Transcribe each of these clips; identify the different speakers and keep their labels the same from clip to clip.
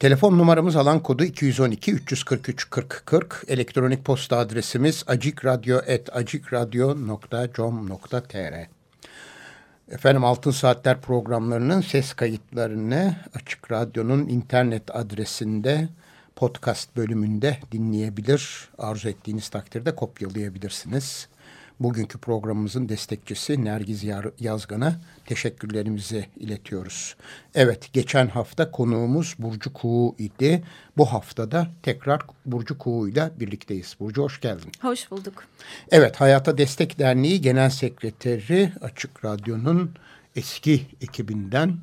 Speaker 1: Telefon numaramız alan kodu 212 343 40 40. Elektronik posta adresimiz acikradyo.com.tr Efendim Altın Saatler programlarının ses kayıtlarını Açık Radyo'nun internet adresinde podcast bölümünde dinleyebilir. Arzu ettiğiniz takdirde kopyalayabilirsiniz. Bugünkü programımızın destekçisi Nergiz Yazgan'a teşekkürlerimizi iletiyoruz. Evet, geçen hafta konuğumuz Burcu Kuğu idi. Bu haftada tekrar Burcu Kuğu ile birlikteyiz. Burcu hoş geldin.
Speaker 2: Hoş bulduk.
Speaker 1: Evet, Hayata Destek Derneği Genel Sekreteri Açık Radyo'nun eski ekibinden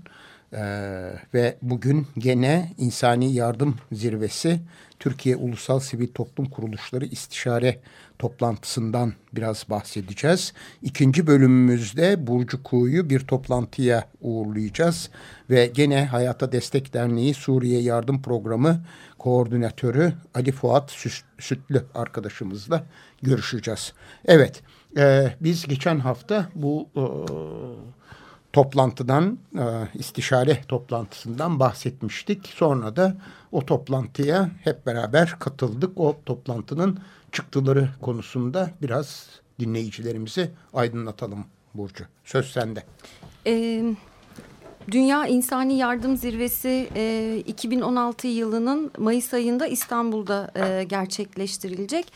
Speaker 1: ee, ve bugün gene İnsani Yardım Zirvesi Türkiye Ulusal Sivil Toplum Kuruluşları İstişare toplantısından biraz bahsedeceğiz. İkinci bölümümüzde Burcu Kuğu'yu bir toplantıya uğurlayacağız. Ve gene Hayata Destek Derneği Suriye Yardım Programı Koordinatörü Ali Fuat Sütlü arkadaşımızla görüşeceğiz. Evet, e, biz geçen hafta bu... E, toplantıdan, e, istişare toplantısından bahsetmiştik. Sonra da o toplantıya hep beraber katıldık. O toplantının çıktıları konusunda biraz dinleyicilerimizi aydınlatalım Burcu. Söz sende.
Speaker 2: Ee, Dünya İnsani Yardım Zirvesi e, 2016 yılının Mayıs ayında İstanbul'da e, gerçekleştirilecek.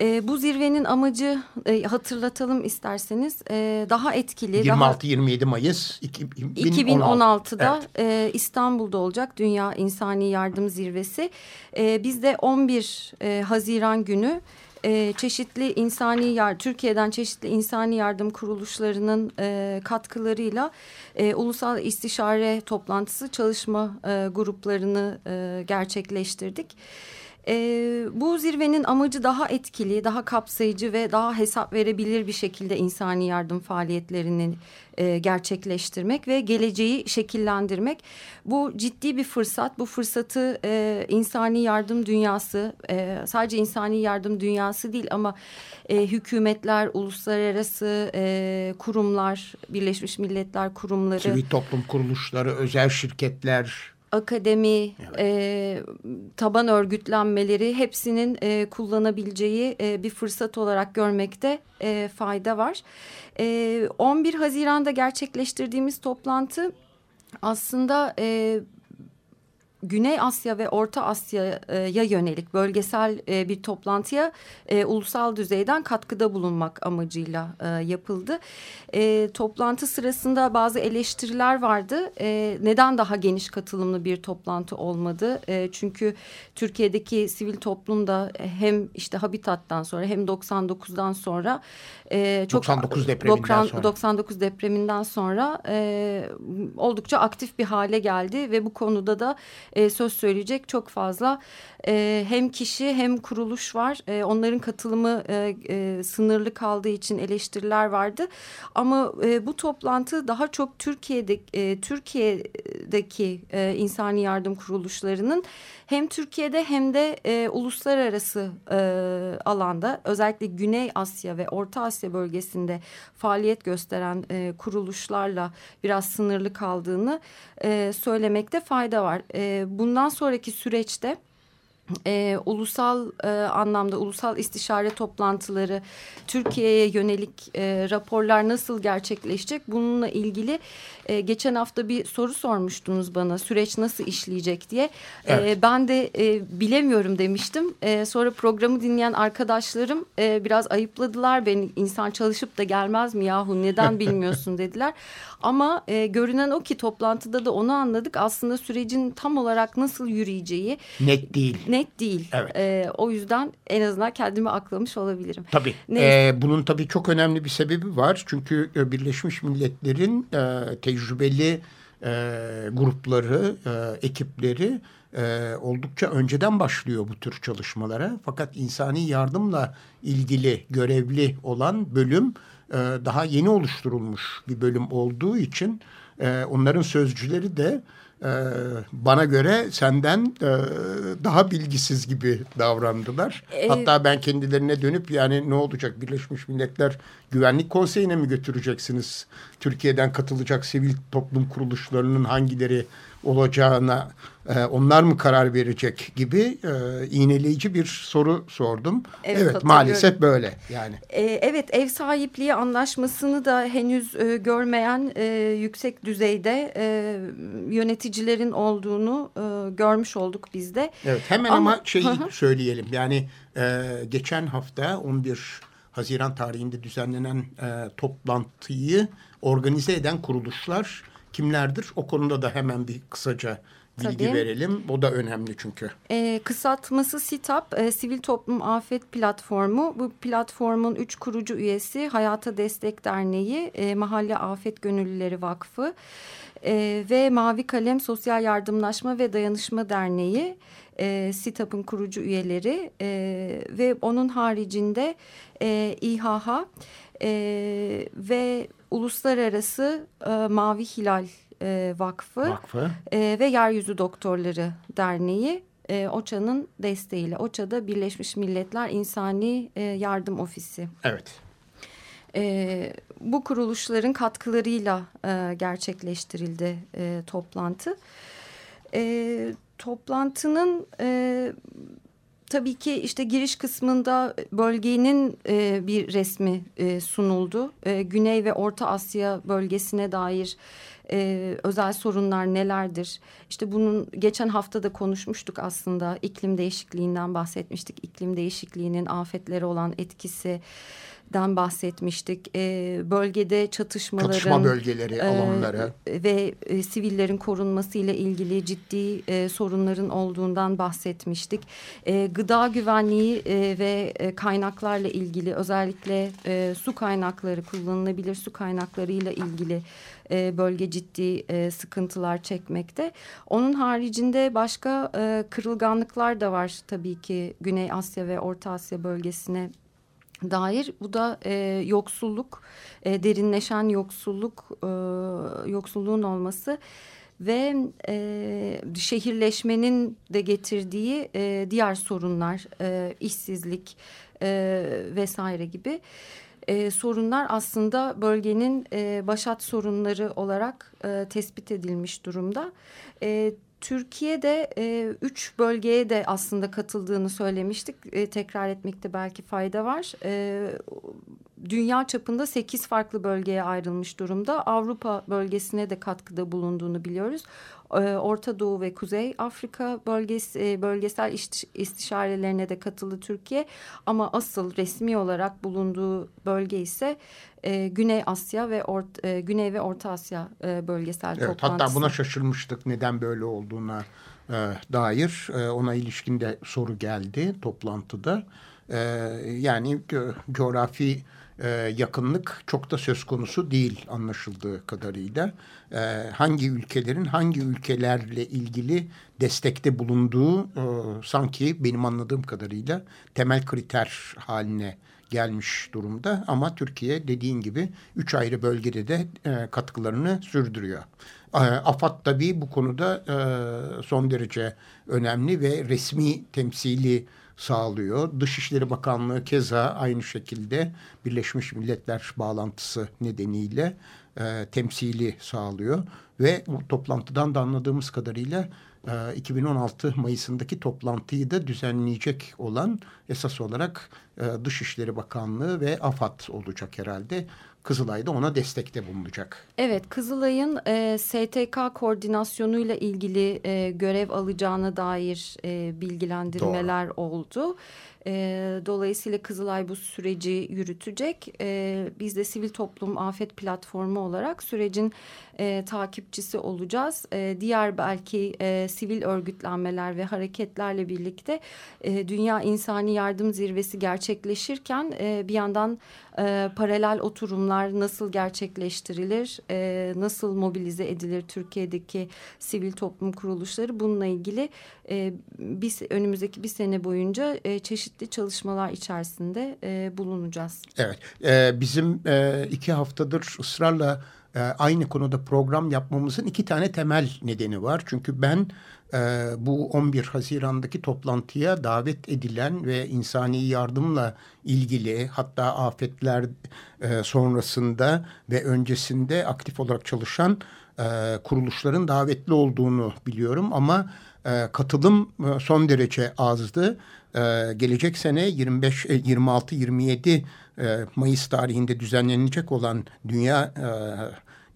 Speaker 2: E, bu zirvenin amacı e, hatırlatalım isterseniz e, daha etkili.
Speaker 1: 26-27 Mayıs 2016.
Speaker 2: 2016'da evet. e, İstanbul'da olacak Dünya İnsani Yardım Zirvesi. E, biz de 11 e, Haziran günü e, çeşitli insani yar Türkiye'den çeşitli insani yardım kuruluşlarının e, katkılarıyla e, ulusal istişare toplantısı çalışma e, gruplarını e, gerçekleştirdik. E, bu zirvenin amacı daha etkili, daha kapsayıcı ve daha hesap verebilir bir şekilde insani yardım faaliyetlerini e, gerçekleştirmek ve geleceği şekillendirmek. Bu ciddi bir fırsat. Bu fırsatı e, insani yardım dünyası, e, sadece insani yardım dünyası değil ama e, hükümetler, uluslararası e, kurumlar, Birleşmiş Milletler kurumları,
Speaker 1: sivil toplum kuruluşları, özel şirketler,
Speaker 2: akademi, evet. e, taban örgütlenmeleri hepsinin e, kullanabileceği e, bir fırsat olarak görmekte e, fayda var. E, 11 Haziran'da gerçekleştirdiğimiz toplantı aslında e, Güney Asya ve Orta Asya'ya yönelik bölgesel e, bir toplantıya e, ulusal düzeyden katkıda bulunmak amacıyla e, yapıldı. E, toplantı sırasında bazı eleştiriler vardı. E, neden daha geniş katılımlı bir toplantı olmadı? E, çünkü Türkiye'deki sivil toplumda hem işte Habitat'tan sonra hem 99'dan sonra
Speaker 1: e, çok 99 depreminden 90, sonra
Speaker 2: 99 depreminden sonra e, oldukça aktif bir hale geldi ve bu konuda da e, söz söyleyecek çok fazla e, hem kişi hem kuruluş var. E, onların katılımı e, e, sınırlı kaldığı için eleştiriler vardı. Ama e, bu toplantı daha çok Türkiye'de e, Türkiye'deki e, insani yardım kuruluşlarının hem Türkiye'de hem de e, uluslararası e, alanda özellikle Güney Asya ve Orta Asya bölgesinde faaliyet gösteren e, kuruluşlarla biraz sınırlı kaldığını e, söylemekte fayda var. E, bundan sonraki süreçte e, ulusal e, anlamda ulusal istişare toplantıları Türkiye'ye yönelik e, raporlar nasıl gerçekleşecek? Bununla ilgili e, geçen hafta bir soru sormuştunuz bana süreç nasıl işleyecek diye evet. e, ben de e, bilemiyorum demiştim e, sonra programı dinleyen arkadaşlarım e, biraz ayıpladılar beni insan çalışıp da gelmez mi yahu neden bilmiyorsun dediler ama e, görünen o ki toplantıda da onu anladık aslında sürecin tam olarak nasıl yürüyeceği
Speaker 1: net değil
Speaker 2: net değil. Evet. E, o yüzden en azından kendimi aklamış olabilirim.
Speaker 1: Tabii. E, bunun tabii çok önemli bir sebebi var. Çünkü e, Birleşmiş Milletler'in e, tecrübeli e, grupları, e, ekipleri e, oldukça önceden başlıyor bu tür çalışmalara. Fakat insani yardımla ilgili görevli olan bölüm e, daha yeni oluşturulmuş bir bölüm olduğu için e, onların sözcüleri de e, bana göre senden e, daha bilgisiz gibi davrandılar.
Speaker 2: E,
Speaker 1: Hatta ben kendilerine dönüp yani ne olacak Birleşmiş Milletler Güvenlik Konseyi'ne mi götüreceksiniz? Türkiye'den katılacak sivil toplum kuruluşlarının hangileri olacağına e, onlar mı karar verecek gibi e, iğneleyici bir soru sordum.
Speaker 2: Evet,
Speaker 1: Evet, maalesef böyle yani.
Speaker 2: E, evet ev sahipliği anlaşmasını da henüz e, görmeyen e, yüksek düzeyde e, yöneticilerin olduğunu e, görmüş olduk biz de.
Speaker 1: Evet hemen ama,
Speaker 2: Ama-
Speaker 1: şeyi söyleyelim. Yani e, geçen hafta 11 Haziran tarihinde düzenlenen e, toplantıyı organize eden kuruluşlar kimlerdir? O konuda da hemen bir kısaca bilgi
Speaker 2: Tabii.
Speaker 1: verelim. O da önemli çünkü.
Speaker 2: E, kısaltması SİTAP, e, Sivil Toplum Afet Platformu. Bu platformun üç kurucu üyesi Hayata Destek Derneği, e, Mahalle Afet Gönüllüleri Vakfı e, ve Mavi Kalem Sosyal Yardımlaşma ve Dayanışma Derneği. E, SİTAP'ın kurucu üyeleri e, ve onun haricinde e, İHH e, ve Uluslararası e, Mavi Hilal e, Vakfı
Speaker 1: Vakfı.
Speaker 2: e, ve Yeryüzü Doktorları Derneği e, OÇA'nın desteğiyle. OÇA da Birleşmiş Milletler İnsani e, Yardım Ofisi.
Speaker 1: Evet.
Speaker 2: E, bu kuruluşların katkılarıyla e, gerçekleştirildi e, toplantı. E, toplantının e, tabii ki işte giriş kısmında bölgenin e, bir resmi e, sunuldu. E, Güney ve Orta Asya bölgesine dair e, özel sorunlar nelerdir? İşte bunun geçen hafta da konuşmuştuk aslında. İklim değişikliğinden bahsetmiştik. İklim değişikliğinin afetlere olan etkisi den bahsetmiştik. E, bölgede çatışmaların
Speaker 1: Çatışma bölgeleri,
Speaker 2: e,
Speaker 1: alanları.
Speaker 2: ve e, sivillerin korunması ile ilgili ciddi e, sorunların olduğundan bahsetmiştik. E, gıda güvenliği e, ve e, kaynaklarla ilgili özellikle e, su kaynakları kullanılabilir su kaynaklarıyla ilgili e, bölge ciddi e, sıkıntılar çekmekte. Onun haricinde başka e, kırılganlıklar da var tabii ki Güney Asya ve Orta Asya bölgesine dair. Bu da e, yoksulluk, e, derinleşen yoksulluk, e, yoksulluğun olması ve e, şehirleşmenin de getirdiği e, diğer sorunlar, e, işsizlik e, vesaire gibi e, sorunlar aslında bölgenin e, başat sorunları olarak e, tespit edilmiş durumda. E, Türkiye'de e, üç bölgeye de aslında katıldığını söylemiştik. E, tekrar etmekte belki fayda var. E, dünya çapında sekiz farklı bölgeye ayrılmış durumda. Avrupa bölgesine de katkıda bulunduğunu biliyoruz. E, Orta Doğu ve Kuzey Afrika bölgesi e, bölgesel iş, istişarelerine de katıldı Türkiye. Ama asıl resmi olarak bulunduğu bölge ise e, Güney Asya ve Ort, e, Güney ve Orta Asya e, bölgesel
Speaker 1: Evet,
Speaker 2: toplantısı.
Speaker 1: hatta buna şaşırmıştık neden böyle olduğuna e, dair. E, ona ilişkin de soru geldi toplantıda. E, yani co- coğrafi e, yakınlık çok da söz konusu değil anlaşıldığı kadarıyla. E, hangi ülkelerin hangi ülkelerle ilgili destekte bulunduğu e, sanki benim anladığım kadarıyla temel kriter haline gelmiş durumda ama Türkiye dediğin gibi üç ayrı bölgede de e, katkılarını sürdürüyor. E, AFAD tabii bu konuda e, son derece önemli ve resmi temsili sağlıyor. Dışişleri Bakanlığı keza aynı şekilde Birleşmiş Milletler bağlantısı nedeniyle e, temsili sağlıyor ve bu toplantıdan da anladığımız kadarıyla e, 2016 Mayıs'ındaki toplantıyı da düzenleyecek olan esas olarak e, Dışişleri Bakanlığı ve AFAD olacak herhalde. Kızılay da ona destekte bulunacak.
Speaker 2: Evet, Kızılay'ın e, STK koordinasyonuyla ilgili e, görev alacağına dair e, bilgilendirmeler oldu. E, dolayısıyla Kızılay bu süreci yürütecek. E, biz de Sivil Toplum Afet Platformu olarak sürecin e, takipçisi olacağız. E, diğer belki e, sivil örgütlenmeler ve hareketlerle birlikte e, Dünya İnsani Yardım Zirvesi gerçekleşirken e, bir yandan e, paralel oturumlar nasıl gerçekleştirilir, e, nasıl mobilize edilir Türkiye'deki sivil toplum kuruluşları bununla ilgili e, biz önümüzdeki bir sene boyunca e, çeşitli çalışmalar içerisinde e, bulunacağız.
Speaker 1: Evet, e, bizim e, iki haftadır ısrarla e, aynı konuda program yapmamızın iki tane temel nedeni var. Çünkü ben e, bu 11 Haziran'daki toplantıya davet edilen ve insani yardımla ilgili hatta afetler e, sonrasında ve öncesinde aktif olarak çalışan e, kuruluşların davetli olduğunu biliyorum ama e, katılım e, son derece azdı. E, gelecek sene 25 26 27 Mayıs tarihinde düzenlenecek olan Dünya e,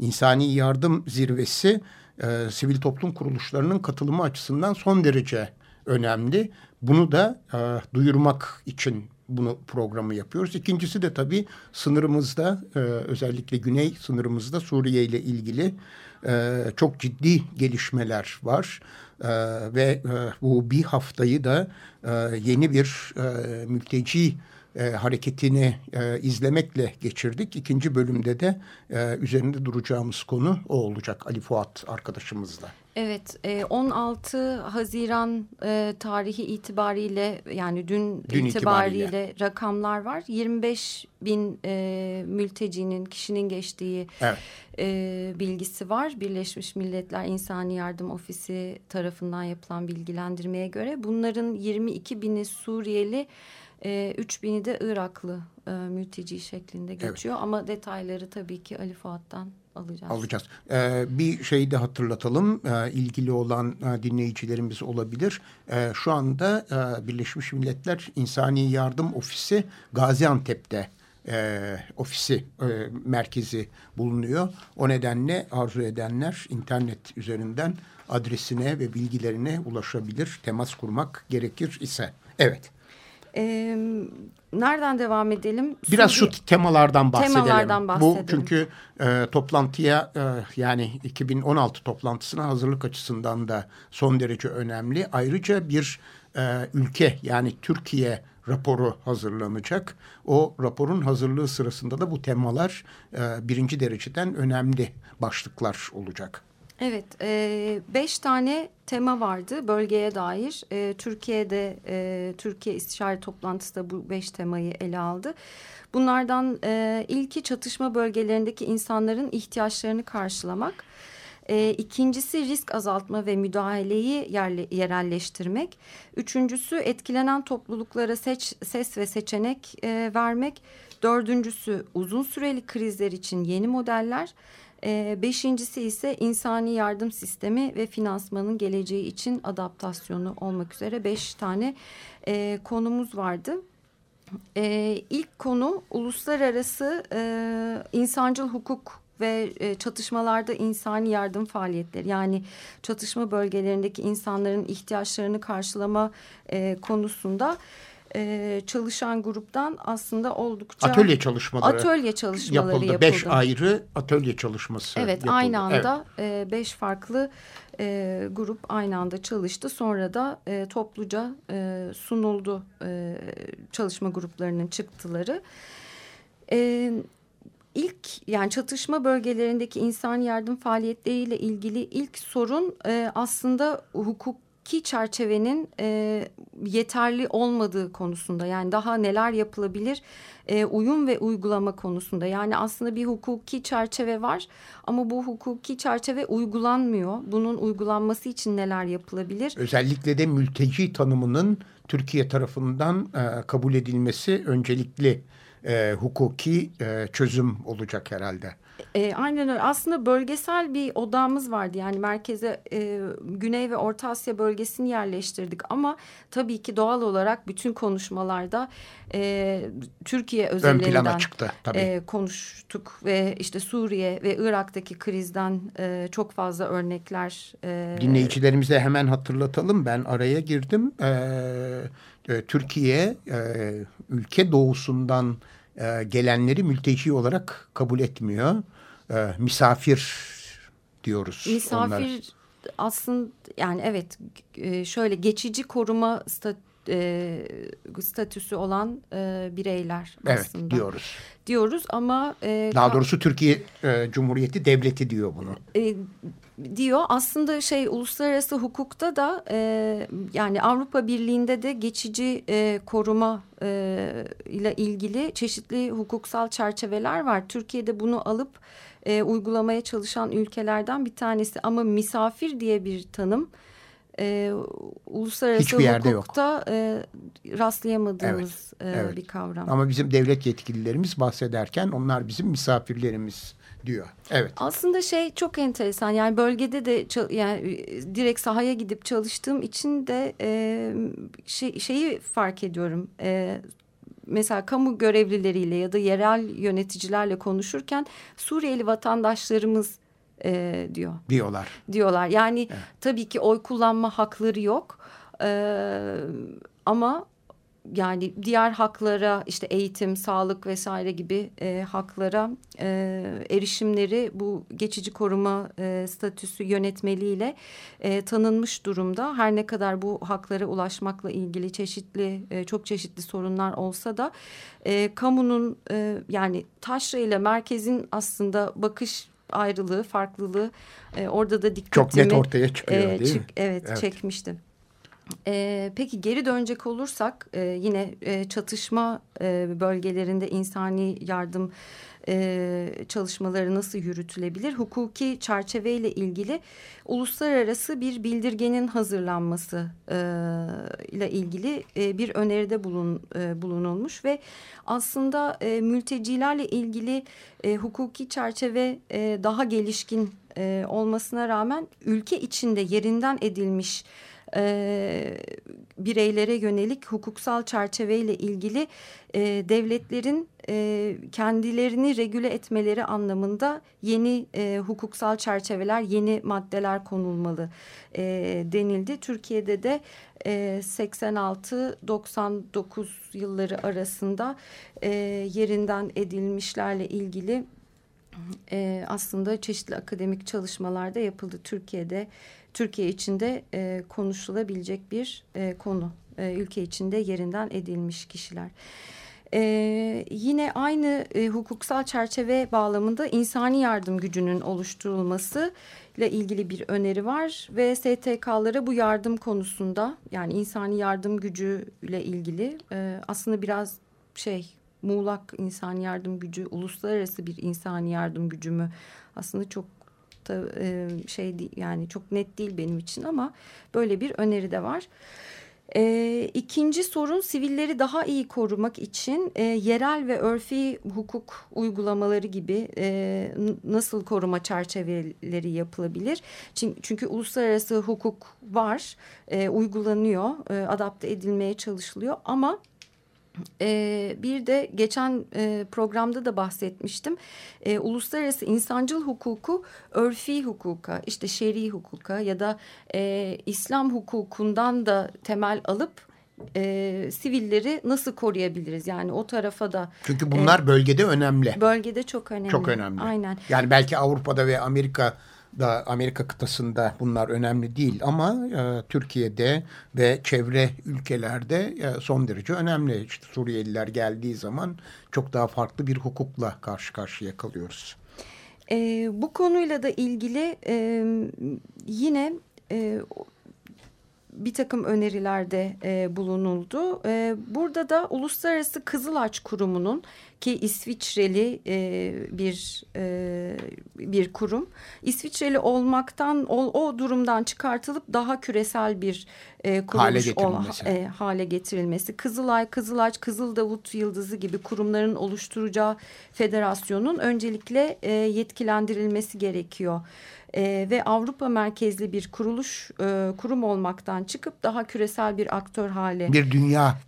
Speaker 1: İnsani Yardım Zirvesi e, sivil toplum kuruluşlarının katılımı açısından son derece önemli. Bunu da e, duyurmak için bunu programı yapıyoruz. İkincisi de tabii sınırımızda e, özellikle güney sınırımızda Suriye ile ilgili e, çok ciddi gelişmeler var. E, ve e, bu bir haftayı da e, yeni bir e, mülteci e, hareketini e, izlemekle geçirdik. İkinci bölümde de e, üzerinde duracağımız konu o olacak Ali Fuat arkadaşımızla.
Speaker 2: Evet, 16 Haziran tarihi itibariyle yani dün, dün itibariyle, itibariyle rakamlar var. 25 bin e, mültecinin, kişinin geçtiği evet. e, bilgisi var. Birleşmiş Milletler İnsani Yardım Ofisi tarafından yapılan bilgilendirmeye göre bunların 22 bini Suriyeli, e, 3000'i de Iraklı e, mülteci şeklinde geçiyor. Evet. Ama detayları tabii ki Ali Fuat'tan alacağız.
Speaker 1: Alacağız. Ee, bir şey de hatırlatalım. Ee, ilgili olan e, dinleyicilerimiz olabilir. Ee, şu anda e, Birleşmiş Milletler İnsani Yardım Ofisi Gaziantep'te e, ofisi e, merkezi bulunuyor. O nedenle arzu edenler internet üzerinden adresine ve bilgilerine ulaşabilir. Temas kurmak gerekir ise. Evet.
Speaker 2: E, nereden devam edelim?
Speaker 1: Biraz şu temalardan bahsedelim. Temalardan bahsedelim. Bu çünkü e, toplantıya e, yani 2016 toplantısına hazırlık açısından da son derece önemli. Ayrıca bir e, ülke yani Türkiye raporu hazırlanacak. O raporun hazırlığı sırasında da bu temalar e, birinci dereceden önemli başlıklar olacak.
Speaker 2: Evet, e, beş tane tema vardı bölgeye dair. E, Türkiye'de e, Türkiye İstişare Toplantısı da bu beş temayı ele aldı. Bunlardan e, ilki çatışma bölgelerindeki insanların ihtiyaçlarını karşılamak. E, ikincisi risk azaltma ve müdahaleyi yerle, yerelleştirmek. Üçüncüsü etkilenen topluluklara seç, ses ve seçenek e, vermek. Dördüncüsü uzun süreli krizler için yeni modeller. E, beşincisi ise insani yardım sistemi ve finansmanın geleceği için adaptasyonu olmak üzere beş tane e, konumuz vardı. E, ilk konu uluslararası e, insancıl hukuk ve e, çatışmalarda insani yardım faaliyetleri yani çatışma bölgelerindeki insanların ihtiyaçlarını karşılama e, konusunda e, çalışan gruptan aslında oldukça
Speaker 1: atölye çalışmaları
Speaker 2: atölye çalışmaları yapıldı. yapıldı.
Speaker 1: Beş ayrı atölye çalışması
Speaker 2: Evet
Speaker 1: yapıldı.
Speaker 2: aynı anda evet. e, beş farklı e, grup aynı anda çalıştı. Sonra da e, topluca e, sunuldu e, çalışma gruplarının çıktıları. E, ilk yani çatışma bölgelerindeki insan yardım faaliyetleriyle ilgili ilk sorun e, aslında hukuk hukuki çerçevenin e, yeterli olmadığı konusunda yani daha neler yapılabilir e, uyum ve uygulama konusunda yani aslında bir hukuki çerçeve var ama bu hukuki çerçeve uygulanmıyor bunun uygulanması için neler yapılabilir?
Speaker 1: Özellikle de mülteci tanımının Türkiye tarafından e, kabul edilmesi öncelikli e, hukuki e, çözüm olacak herhalde.
Speaker 2: E, aynen öyle. Aslında bölgesel bir odamız vardı. Yani merkeze e, Güney ve Orta Asya bölgesini yerleştirdik. Ama tabii ki doğal olarak bütün konuşmalarda e, Türkiye özelinden çıktı, tabii. E, konuştuk. Ve işte Suriye ve Irak'taki krizden e, çok fazla örnekler.
Speaker 1: E, Dinleyicilerimize hemen hatırlatalım. Ben araya girdim. E, e, Türkiye e, ülke doğusundan e, gelenleri mülteci olarak kabul etmiyor. E, misafir diyoruz.
Speaker 2: Misafir onlar. aslında yani evet e, şöyle geçici koruma e, statüsü olan e, bireyler
Speaker 1: evet,
Speaker 2: aslında.
Speaker 1: Diyoruz.
Speaker 2: Diyoruz ama...
Speaker 1: E, Daha doğrusu Türkiye e, Cumhuriyeti Devleti diyor bunu.
Speaker 2: E, diyor aslında şey uluslararası hukukta da e, yani Avrupa Birliği'nde de geçici e, koruma e, ile ilgili çeşitli hukuksal çerçeveler var. Türkiye'de bunu alıp e, uygulamaya çalışan ülkelerden bir tanesi ama misafir diye bir tanım e, uluslararası Hiçbir yerde hukukta yok. E, rastlayamadığımız evet, e, evet. bir kavram.
Speaker 1: Ama bizim devlet yetkililerimiz bahsederken onlar bizim misafirlerimiz diyor. Evet.
Speaker 2: Aslında şey çok enteresan yani bölgede de yani direkt sahaya gidip çalıştığım için de e, şey, şeyi fark ediyorum. E, mesela kamu görevlileriyle ya da yerel yöneticilerle konuşurken Suriyeli vatandaşlarımız e, diyor.
Speaker 1: Diyorlar.
Speaker 2: Diyorlar. Yani evet. tabii ki oy kullanma hakları yok. E, ama yani diğer haklara işte eğitim, sağlık vesaire gibi e, haklara e, erişimleri bu geçici koruma e, statüsü yönetmeliğiyle e, tanınmış durumda. Her ne kadar bu haklara ulaşmakla ilgili çeşitli e, çok çeşitli sorunlar olsa da e, kamunun e, yani taşra ile merkezin aslında bakış ayrılığı, farklılığı e, orada da dikkatimi
Speaker 1: çok net ortaya çıkıyor e, değil çık, mi?
Speaker 2: Evet, evet. çekmişti. E, peki geri dönecek olursak e, yine e, çatışma e, bölgelerinde insani yardım e, çalışmaları nasıl yürütülebilir? Hukuki çerçeveyle ilgili uluslararası bir bildirgenin hazırlanması e, ile ilgili e, bir öneride bulun, e, bulunulmuş ve aslında e, mültecilerle ilgili e, hukuki çerçeve e, daha gelişkin e, olmasına rağmen ülke içinde yerinden edilmiş e, bireylere yönelik hukuksal çerçeveyle ilgili e, devletlerin e, kendilerini regüle etmeleri anlamında yeni e, hukuksal çerçeveler, yeni maddeler konulmalı e, denildi. Türkiye'de de e, 86-99 yılları arasında e, yerinden edilmişlerle ilgili e, aslında çeşitli akademik çalışmalarda yapıldı. Türkiye'de Türkiye içinde e, konuşulabilecek bir e, konu. E, ülke içinde yerinden edilmiş kişiler. Ee, yine aynı e, hukuksal çerçeve bağlamında insani yardım gücünün oluşturulması ile ilgili bir öneri var ve STK'lara bu yardım konusunda yani insani yardım gücü ile ilgili e, aslında biraz şey muğlak insani yardım gücü uluslararası bir insani yardım gücü mü aslında çok da e, şey yani çok net değil benim için ama böyle bir öneri de var. E, ikinci sorun sivilleri daha iyi korumak için e, yerel ve örfi hukuk uygulamaları gibi e, nasıl koruma çerçeveleri yapılabilir? Çünkü, çünkü uluslararası hukuk var, e, uygulanıyor, e, adapte edilmeye çalışılıyor ama ee, bir de geçen e, programda da bahsetmiştim. Ee, uluslararası insancıl hukuku örfi hukuka, işte şer'i hukuka ya da e, İslam hukukundan da temel alıp e, sivilleri nasıl koruyabiliriz? Yani o tarafa da...
Speaker 1: Çünkü bunlar e, bölgede önemli.
Speaker 2: Bölgede çok önemli.
Speaker 1: Çok önemli.
Speaker 2: Aynen.
Speaker 1: Yani belki Avrupa'da ve Amerika da Amerika kıtasında bunlar önemli değil ama e, Türkiye'de ve çevre ülkelerde e, son derece önemli. İşte Suriyeliler geldiği zaman çok daha farklı bir hukukla karşı karşıya kalıyoruz.
Speaker 2: E, bu konuyla da ilgili e, yine e, bir takım önerilerde e, bulunuldu. E, burada da Uluslararası Kızılaç Kurumu'nun ki İsviçreli e, bir e, bir kurum. İsviçreli olmaktan o, o durumdan çıkartılıp daha küresel bir e, kuruluş hale getirilmesi. Ol, e, hale getirilmesi. Kızılay, Kızılaç, Kızıl Davut Yıldızı gibi kurumların oluşturacağı federasyonun öncelikle e, yetkilendirilmesi gerekiyor e, ve Avrupa merkezli bir kuruluş e, kurum olmaktan çıkıp daha küresel bir aktör hale
Speaker 1: bir dünya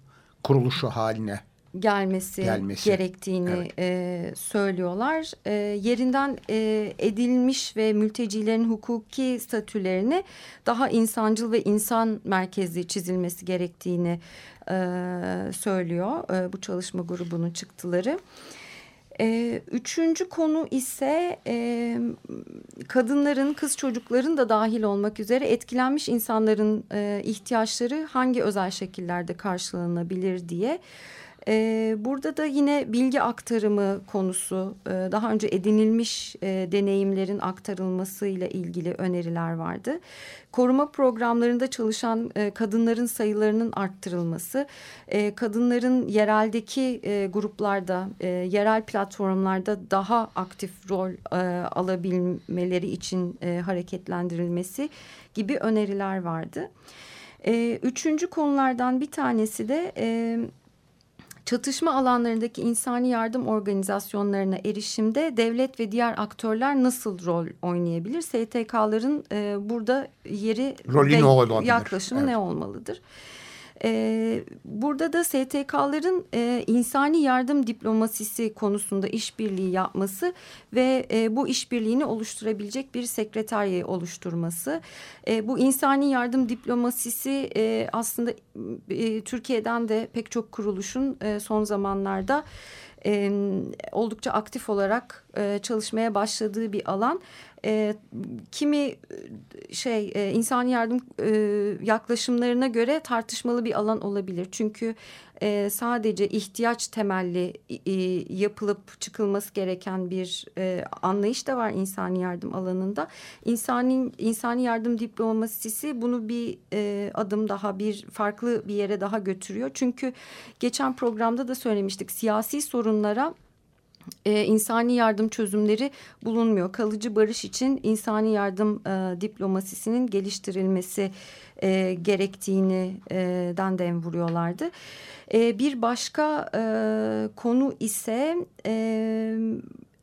Speaker 1: kuruluşu haline
Speaker 2: gelmesi, gelmesi. gerektiğini evet. e, söylüyorlar. E, yerinden e, edilmiş ve mültecilerin hukuki statülerini daha insancıl ve insan merkezli çizilmesi gerektiğini e, söylüyor e, bu çalışma grubunun çıktıları. E, üçüncü konu ise e, kadınların, kız çocukların da dahil olmak üzere etkilenmiş insanların e, ihtiyaçları hangi özel şekillerde karşılanabilir diye. E, burada da yine bilgi aktarımı konusu, e, daha önce edinilmiş e, deneyimlerin aktarılmasıyla ilgili öneriler vardı. Koruma programlarında çalışan e, kadınların sayılarının arttırılması, e, kadınların yereldeki e, gruplarda, e, yerel platformlarda daha aktif rol e, alabilmeleri için e, hareketlendirilmesi gibi öneriler vardı. E, üçüncü konulardan bir tanesi de... E, çatışma alanlarındaki insani yardım organizasyonlarına erişimde devlet ve diğer aktörler nasıl rol oynayabilir? STK'ların e, burada yeri
Speaker 1: Rolü
Speaker 2: ve yaklaşımı
Speaker 1: Evet.
Speaker 2: ne olmalıdır? Ee, burada da STK'ların e, insani yardım diplomasisi konusunda işbirliği yapması ve e, bu işbirliğini oluşturabilecek bir sekreterye oluşturması. E, bu insani yardım diplomasisi e, aslında e, Türkiye'den de pek çok kuruluşun e, son zamanlarda e, oldukça aktif olarak e, çalışmaya başladığı bir alan. E, kimi e, şey insani yardım yaklaşımlarına göre tartışmalı bir alan olabilir. Çünkü sadece ihtiyaç temelli e, yapılıp çıkılması gereken bir anlayış da var insani yardım alanında. İnsani insani yardım diplomasisi bunu bir adım daha bir farklı bir yere daha götürüyor. Çünkü geçen programda da söylemiştik siyasi sorunlara e, insani yardım çözümleri bulunmuyor. Kalıcı barış için insani yardım e, diplomasisinin geliştirilmesi e, gerektiğini e, den dem vuruyorlardı. E, bir başka e, konu ise e,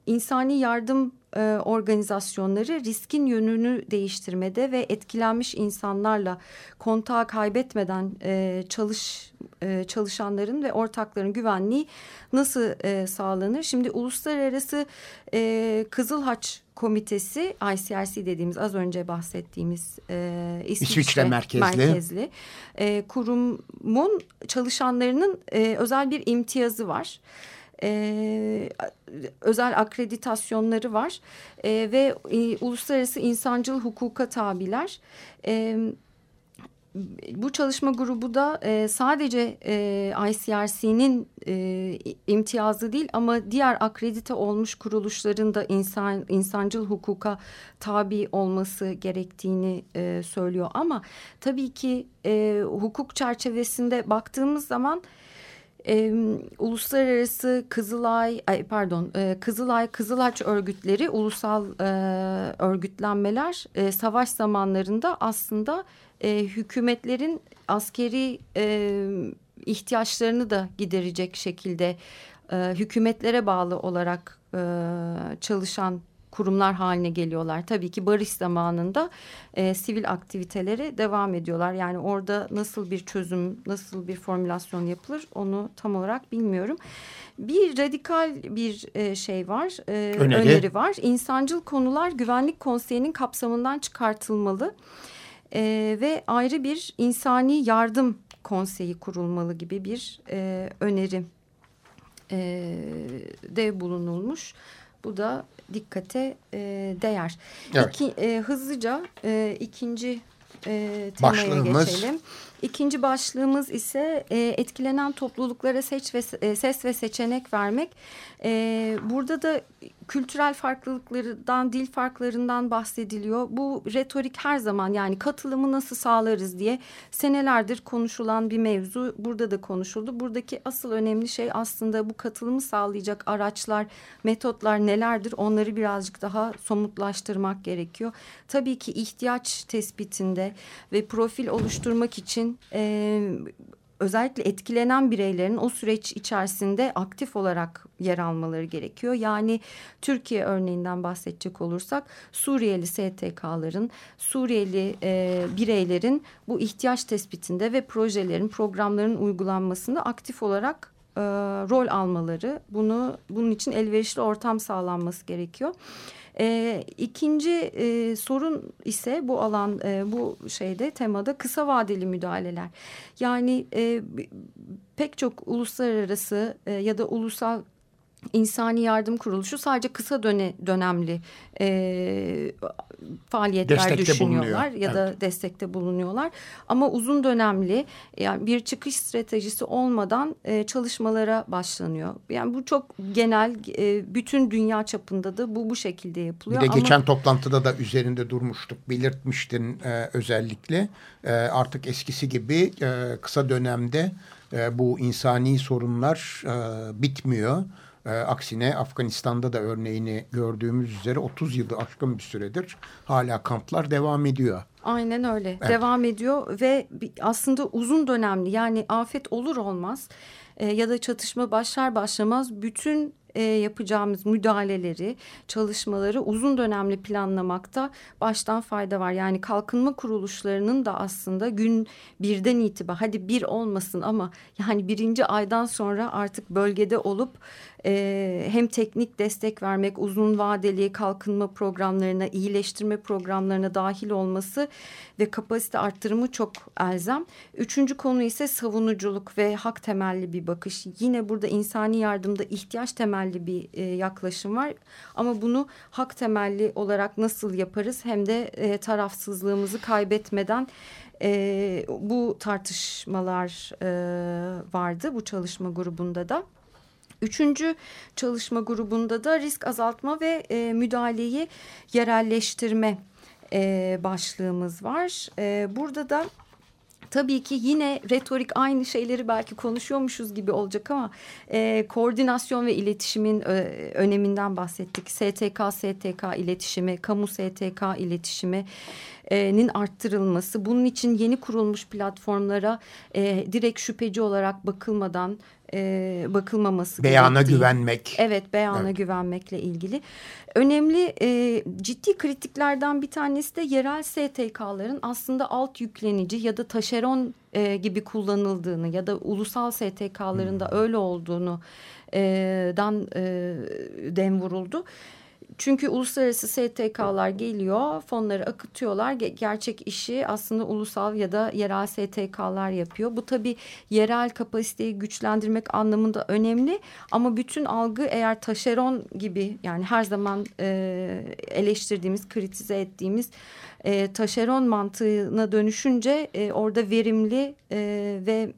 Speaker 2: insani yardım e, organizasyonları riskin yönünü değiştirmede ve etkilenmiş insanlarla kontağı kaybetmeden e, çalış e, çalışanların ve ortakların güvenliği nasıl e, sağlanır? Şimdi uluslararası e, Kızıl Haç Komitesi ICRC dediğimiz az önce bahsettiğimiz e, İsviçre,
Speaker 1: İsviçre merkezli.
Speaker 2: merkezli e, kurumun çalışanlarının e, özel bir imtiyazı var e, özel akreditasyonları var e, ve e, uluslararası insancıl hukuka tabiler. E, bu çalışma grubu da e, sadece e, ICRC'nin e, imtiyazı değil ama diğer akredite olmuş kuruluşların da insan insancıl hukuka tabi olması gerektiğini e, söylüyor. Ama tabii ki e, hukuk çerçevesinde baktığımız zaman uluslararası Kızılay ay, pardon e, Kızılay Kızılaç örgütleri ulusal e, örgütlenmeler e, savaş zamanlarında aslında e, hükümetlerin askeri e, ihtiyaçlarını da giderecek şekilde e, hükümetlere bağlı olarak e, çalışan kurumlar haline geliyorlar. Tabii ki barış zamanında e, sivil aktivitelere devam ediyorlar. Yani orada nasıl bir çözüm, nasıl bir formülasyon yapılır onu tam olarak bilmiyorum. Bir radikal bir e, şey var, e,
Speaker 1: Öneri.
Speaker 2: öneri var. İnsancıl konular Güvenlik Konseyi'nin kapsamından çıkartılmalı. E, ve ayrı bir insani yardım konseyi kurulmalı gibi bir e, öneri e, de bulunulmuş. Bu da dikkate e, değer.
Speaker 1: Evet.
Speaker 2: İki, e, hızlıca e, ikinci e, temaya
Speaker 1: Başlığımız.
Speaker 2: geçelim. İkinci başlığımız ise e, etkilenen topluluklara seç ve e, ses ve seçenek vermek. E, burada da kültürel farklılıklardan, dil farklarından bahsediliyor. Bu retorik her zaman yani katılımı nasıl sağlarız diye senelerdir konuşulan bir mevzu. Burada da konuşuldu. Buradaki asıl önemli şey aslında bu katılımı sağlayacak araçlar, metotlar nelerdir? Onları birazcık daha somutlaştırmak gerekiyor. Tabii ki ihtiyaç tespitinde ve profil oluşturmak için e, özellikle etkilenen bireylerin o süreç içerisinde aktif olarak yer almaları gerekiyor. Yani Türkiye örneğinden bahsedecek olursak Suriyeli STK'ların, Suriyeli e, bireylerin bu ihtiyaç tespitinde ve projelerin, programların uygulanmasında aktif olarak e, rol almaları, bunu bunun için elverişli ortam sağlanması gerekiyor. E, ikinci e, sorun ise bu alan e, bu şeyde temada kısa vadeli müdahaleler. Yani e, pek çok uluslararası e, ya da ulusal İnsani Yardım Kuruluşu sadece kısa döne, dönemli e, faaliyetler
Speaker 1: Destekte
Speaker 2: düşünüyorlar
Speaker 1: bulunuyor.
Speaker 2: ya da destekte bulunuyorlar. Ama uzun dönemli yani bir çıkış stratejisi olmadan e, çalışmalara başlanıyor. Yani bu çok genel e, bütün dünya çapında da bu bu şekilde
Speaker 1: Bir
Speaker 2: yapılıyor.
Speaker 1: de
Speaker 2: Ama-
Speaker 1: geçen toplantıda da üzerinde durmuştuk, belirtmiştin e, özellikle. E, artık eskisi gibi e, kısa dönemde e, bu insani sorunlar e, bitmiyor. E, aksine Afganistan'da da örneğini gördüğümüz üzere 30 yılı aşkın bir süredir hala kamplar devam ediyor.
Speaker 2: Aynen öyle.
Speaker 1: Evet.
Speaker 2: Devam ediyor ve aslında uzun dönemli yani afet olur olmaz e, ya da çatışma başlar başlamaz bütün e, yapacağımız müdahaleleri, çalışmaları uzun dönemli planlamakta baştan fayda var. Yani kalkınma kuruluşlarının da aslında gün birden itibaren hadi bir olmasın ama yani birinci aydan sonra artık bölgede olup e, hem teknik destek vermek, uzun vadeli kalkınma programlarına, iyileştirme programlarına dahil olması ve kapasite arttırımı çok elzem. Üçüncü konu ise savunuculuk ve hak temelli bir bakış. Yine burada insani yardımda ihtiyaç temelli bir e, yaklaşım var. Ama bunu hak temelli olarak nasıl yaparız hem de e, tarafsızlığımızı kaybetmeden e, bu tartışmalar e, vardı bu çalışma grubunda da. Üçüncü çalışma grubunda da risk azaltma ve e, müdahaleyi yerelleştirme e, başlığımız var. E, burada da tabii ki yine retorik aynı şeyleri belki konuşuyormuşuz gibi olacak ama e, koordinasyon ve iletişimin e, öneminden bahsettik. STK, STK iletişimi, kamu STK iletişimi nin arttırılması, bunun için yeni kurulmuş platformlara e, direkt şüpheci olarak bakılmadan e, bakılmaması
Speaker 1: Beyana
Speaker 2: gerektiği.
Speaker 1: güvenmek.
Speaker 2: Evet beyana
Speaker 1: Evet.
Speaker 2: güvenmekle ilgili. Önemli e, ciddi kritiklerden bir tanesi de yerel STK'ların aslında alt yüklenici ya da taşeron e, gibi kullanıldığını ya da ulusal STK'ların da öyle olduğunu e, dan e, dem vuruldu. Çünkü uluslararası STK'lar geliyor, fonları akıtıyorlar. Ge- gerçek işi aslında ulusal ya da yerel STK'lar yapıyor. Bu tabii yerel kapasiteyi güçlendirmek anlamında önemli. Ama bütün algı eğer taşeron gibi yani her zaman e, eleştirdiğimiz, kritize ettiğimiz e, taşeron mantığına dönüşünce e, orada verimli e, ve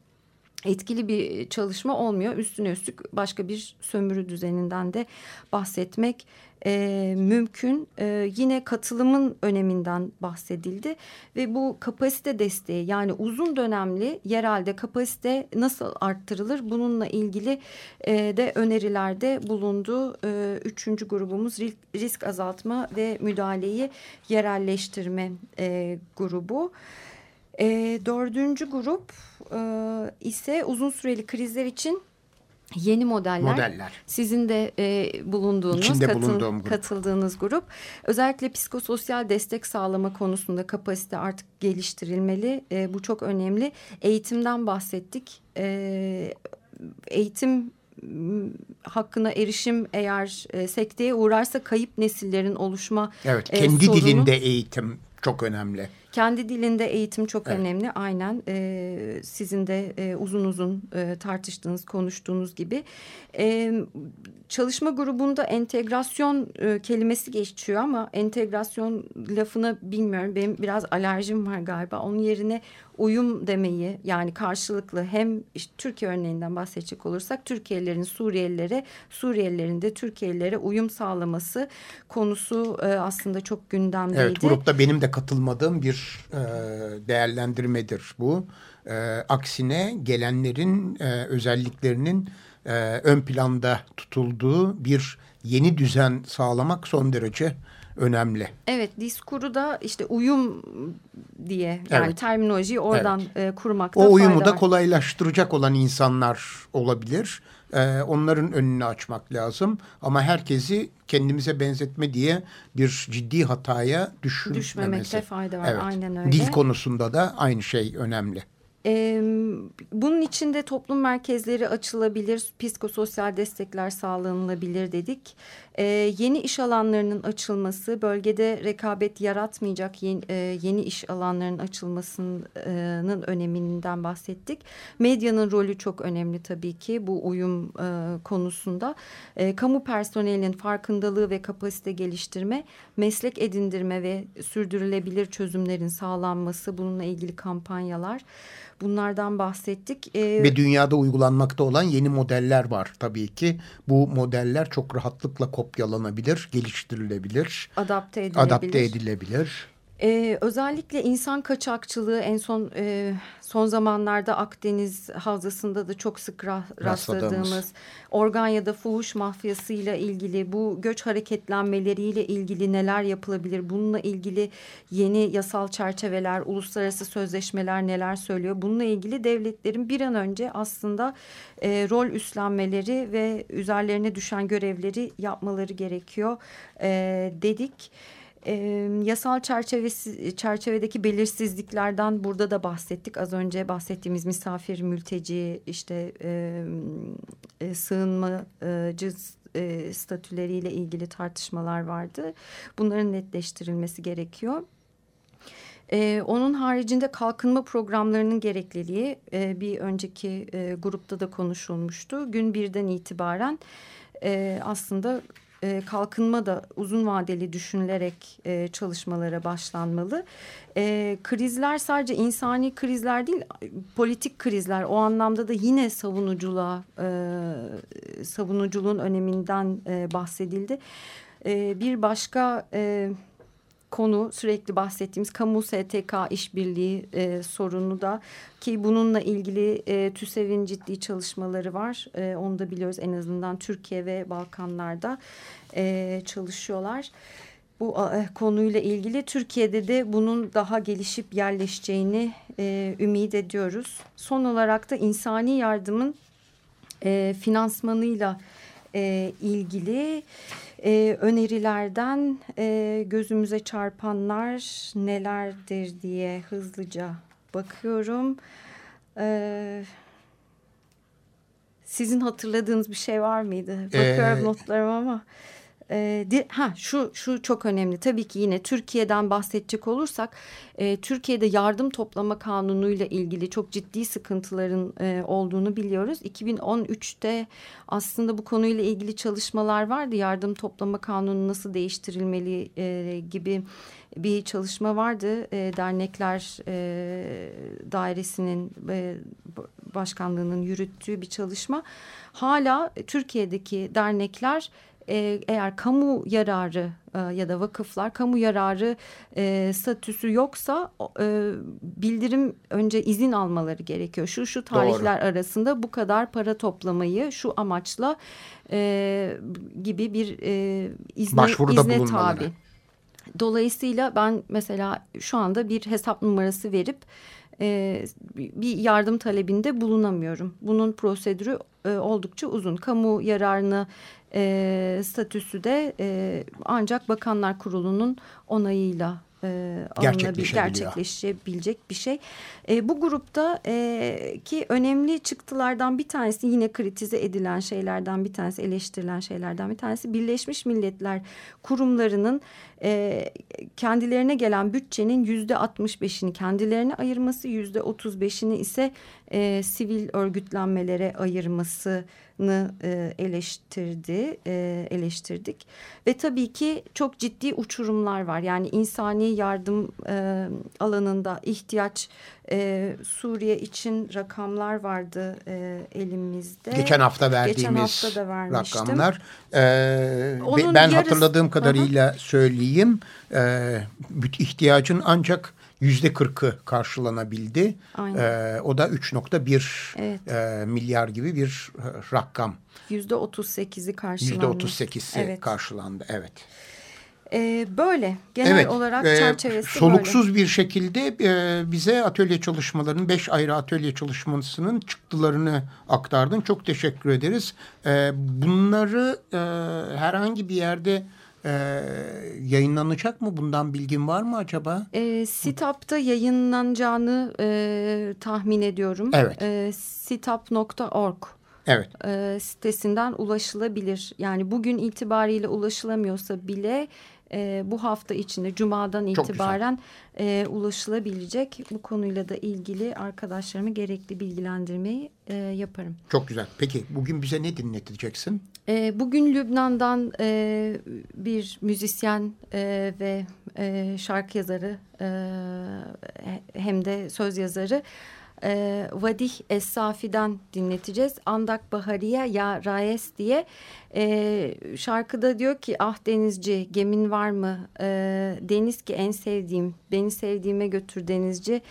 Speaker 2: etkili bir çalışma olmuyor. Üstüne üstlük başka bir sömürü düzeninden de bahsetmek e, mümkün. E, yine katılımın öneminden bahsedildi ve bu kapasite desteği yani uzun dönemli yerelde kapasite nasıl arttırılır bununla ilgili e, de önerilerde bulundu. E, üçüncü grubumuz risk, azaltma ve müdahaleyi yerelleştirme e, grubu. E, dördüncü grup e, ise uzun süreli krizler için yeni modeller.
Speaker 1: Modeller.
Speaker 2: Sizin de e, bulunduğunuz,
Speaker 1: İçinde bulunduğum grup.
Speaker 2: katıldığınız grup. Özellikle psikososyal destek sağlama konusunda kapasite artık geliştirilmeli. E, bu çok önemli. Eğitimden bahsettik. E, eğitim hakkına erişim eğer e, sekteye uğrarsa kayıp nesillerin oluşma
Speaker 1: Evet,
Speaker 2: e,
Speaker 1: kendi
Speaker 2: sorunu-
Speaker 1: dilinde eğitim çok önemli.
Speaker 2: Kendi dilinde eğitim çok
Speaker 1: Evet.
Speaker 2: önemli. Aynen e, sizin de e, uzun uzun e, tartıştığınız, konuştuğunuz gibi. E, çalışma grubunda entegrasyon e, kelimesi geçiyor ama entegrasyon lafını bilmiyorum. Benim biraz alerjim var galiba. Onun yerine uyum demeyi yani karşılıklı hem işte Türkiye örneğinden bahsedecek olursak Türkiye'lilerin Suriyelilere, Suriyelilerin de Türkiye'lilere uyum sağlaması konusu e, aslında çok gündemdeydi.
Speaker 1: Evet, grupta benim de katılmadığım bir e, değerlendirmedir bu. E, aksine gelenlerin e, özelliklerinin e, ön planda tutulduğu bir yeni düzen sağlamak son derece önemli.
Speaker 2: Evet diskuru da işte uyum diye yani
Speaker 1: Evet.
Speaker 2: terminolojiyi oradan e, kurmakta
Speaker 1: O uyumu da
Speaker 2: var.
Speaker 1: kolaylaştıracak olan insanlar olabilir. E, onların önünü açmak lazım. Ama herkesi kendimize benzetme diye bir ciddi hataya düşürmemesi.
Speaker 2: Düşmemekte fayda var,
Speaker 1: Evet.
Speaker 2: aynen öyle.
Speaker 1: Dil konusunda da aynı şey önemli.
Speaker 2: Bunun içinde toplum merkezleri açılabilir, psikososyal destekler sağlanılabilir dedik. E, yeni iş alanlarının açılması, bölgede rekabet yaratmayacak yeni, e, yeni iş alanlarının açılmasının öneminden bahsettik. Medyanın rolü çok önemli tabii ki bu uyum e, konusunda. E, kamu personelinin farkındalığı ve kapasite geliştirme, meslek edindirme ve sürdürülebilir çözümlerin sağlanması, bununla ilgili kampanyalar. Bunlardan bahsettik.
Speaker 1: Ee, Ve dünyada uygulanmakta olan yeni modeller var tabii ki. Bu modeller çok rahatlıkla kopyalanabilir, geliştirilebilir.
Speaker 2: Adapte edilebilir.
Speaker 1: Adapte edilebilir.
Speaker 2: Ee, özellikle insan kaçakçılığı en son e, son zamanlarda Akdeniz havzasında da çok sık ra rastladığımız organ ya da fuhuş mafyasıyla ilgili bu göç hareketlenmeleriyle ilgili neler yapılabilir? Bununla ilgili yeni yasal çerçeveler, uluslararası sözleşmeler neler söylüyor? Bununla ilgili devletlerin bir an önce aslında e, rol üstlenmeleri ve üzerlerine düşen görevleri yapmaları gerekiyor e, dedik. E, yasal çerçevesi, çerçevedeki belirsizliklerden burada da bahsettik. Az önce bahsettiğimiz misafir, mülteci, işte e, e, sığınmacı e, statüleriyle ilgili tartışmalar vardı. Bunların netleştirilmesi gerekiyor. Ee, onun haricinde kalkınma programlarının gerekliliği e, bir önceki e, grupta da konuşulmuştu. Gün birden itibaren e, aslında e, kalkınma da uzun vadeli düşünülerek e, çalışmalara başlanmalı. E, krizler sadece insani krizler değil, politik krizler. O anlamda da yine savunuculuğa, e, savunuculuğun öneminden e, bahsedildi. E, bir başka... E, konu sürekli bahsettiğimiz kamu STK işbirliği e, sorunu da ki bununla ilgili e, TÜSEV'in ciddi çalışmaları var. E, onu da biliyoruz en azından Türkiye ve Balkanlarda e, çalışıyorlar. Bu e, konuyla ilgili Türkiye'de de bunun daha gelişip yerleşeceğini e, ümit ediyoruz. Son olarak da insani yardımın e, finansmanıyla e, ilgili e, önerilerden e, gözümüze çarpanlar nelerdir diye hızlıca bakıyorum. E, sizin hatırladığınız bir şey var mıydı? Bakıyorum ee, notlarıma ama. E, ha şu şu çok önemli. Tabii ki yine Türkiye'den bahsedecek olursak e, Türkiye'de yardım toplama kanunuyla ilgili çok ciddi sıkıntıların e, olduğunu biliyoruz. 2013'te aslında bu konuyla ilgili çalışmalar vardı. Yardım toplama kanunu nasıl değiştirilmeli e, gibi bir çalışma vardı. E, dernekler e, dairesinin e, başkanlığının yürüttüğü bir çalışma. Hala Türkiye'deki dernekler e, eğer kamu yararı e, ya da vakıflar kamu yararı e, statüsü yoksa e, bildirim önce izin almaları gerekiyor. Şu şu tarihler Doğru. arasında bu kadar para toplamayı şu amaçla e, gibi bir e, izne, Başvuruda izne tabi. Dolayısıyla ben mesela şu anda bir hesap numarası verip e, bir yardım talebinde bulunamıyorum. Bunun prosedürü e, oldukça uzun. Kamu yararını e, statüsü de e, ancak Bakanlar Kurulu'nun onayıyla e, gerçekleşebilecek bir şey. E, bu grupta e, ki önemli çıktılardan bir tanesi yine kritize edilen şeylerden bir tanesi eleştirilen şeylerden bir tanesi Birleşmiş Milletler kurumlarının e, kendilerine gelen bütçenin yüzde altmış beşini kendilerine ayırması yüzde otuz beşini ise e, sivil örgütlenmelere ayırması e, eleştirdi, e, eleştirdik. Ve tabii ki çok ciddi uçurumlar var. Yani insani yardım e, alanında ihtiyaç e, Suriye için rakamlar vardı e, elimizde.
Speaker 1: Geçen hafta verdiğimiz Geçen hafta da rakamlar. E, ben yarısı, hatırladığım kadarıyla aha. söyleyeyim. E, ihtiyacın ancak yüzde kırkı karşılanabildi. Aynen. E, o da 3.1 evet. e, milyar gibi bir e, rakam.
Speaker 2: Yüzde otuz sekizi karşılandı.
Speaker 1: Yüzde otuz sekizi evet. karşılandı, evet.
Speaker 2: Ee, böyle genel evet, olarak e, çerçevesi
Speaker 1: soluksuz
Speaker 2: böyle.
Speaker 1: bir şekilde e, bize atölye çalışmalarının beş ayrı atölye çalışmasının çıktılarını aktardın. Çok teşekkür ederiz. E, bunları e, herhangi bir yerde e, yayınlanacak mı? Bundan bilgin var mı acaba?
Speaker 2: E, Sitap'ta yayınlanacağını e, tahmin ediyorum.
Speaker 1: Evet.
Speaker 2: E, sitap.org
Speaker 1: Evet.
Speaker 2: e, sitesinden ulaşılabilir. Yani bugün itibariyle ulaşılamıyorsa bile e, bu hafta içinde Cuma'dan
Speaker 1: Çok
Speaker 2: itibaren e, ulaşılabilecek. Bu konuyla da ilgili arkadaşlarımı gerekli bilgilendirmeyi e, yaparım.
Speaker 1: Çok güzel. Peki bugün bize ne dinleteceksin?
Speaker 2: E, bugün Lübnan'dan e, bir müzisyen e, ve e, şarkı yazarı e, hem de söz yazarı e, Vadih Es-Safi'den dinleteceğiz. Andak Bahariye Ya Raes diye e, şarkıda diyor ki ah denizci gemin var mı? E, deniz ki en sevdiğim beni sevdiğime götür denizci.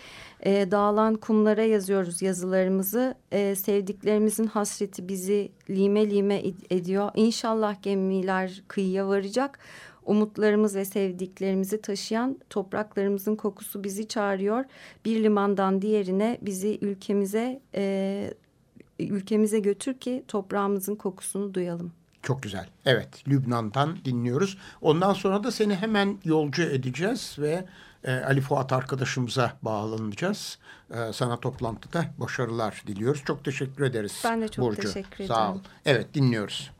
Speaker 2: E, dağılan kumlara yazıyoruz yazılarımızı. E, sevdiklerimizin hasreti bizi lime lime ediyor. İnşallah gemiler kıyıya varacak. Umutlarımız ve sevdiklerimizi taşıyan topraklarımızın kokusu bizi çağırıyor. Bir limandan diğerine bizi ülkemize e, ülkemize götür ki toprağımızın kokusunu duyalım.
Speaker 1: Çok güzel. Evet, Lübnan'dan dinliyoruz. Ondan sonra da seni hemen yolcu edeceğiz ve e, Ali Fuat arkadaşımıza bağlanacağız. E, sana toplantıda başarılar diliyoruz. Çok teşekkür ederiz.
Speaker 2: Ben de çok
Speaker 1: Burcu.
Speaker 2: teşekkür ederim.
Speaker 1: Sağ ol. Evet, dinliyoruz.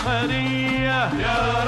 Speaker 3: البحرية يا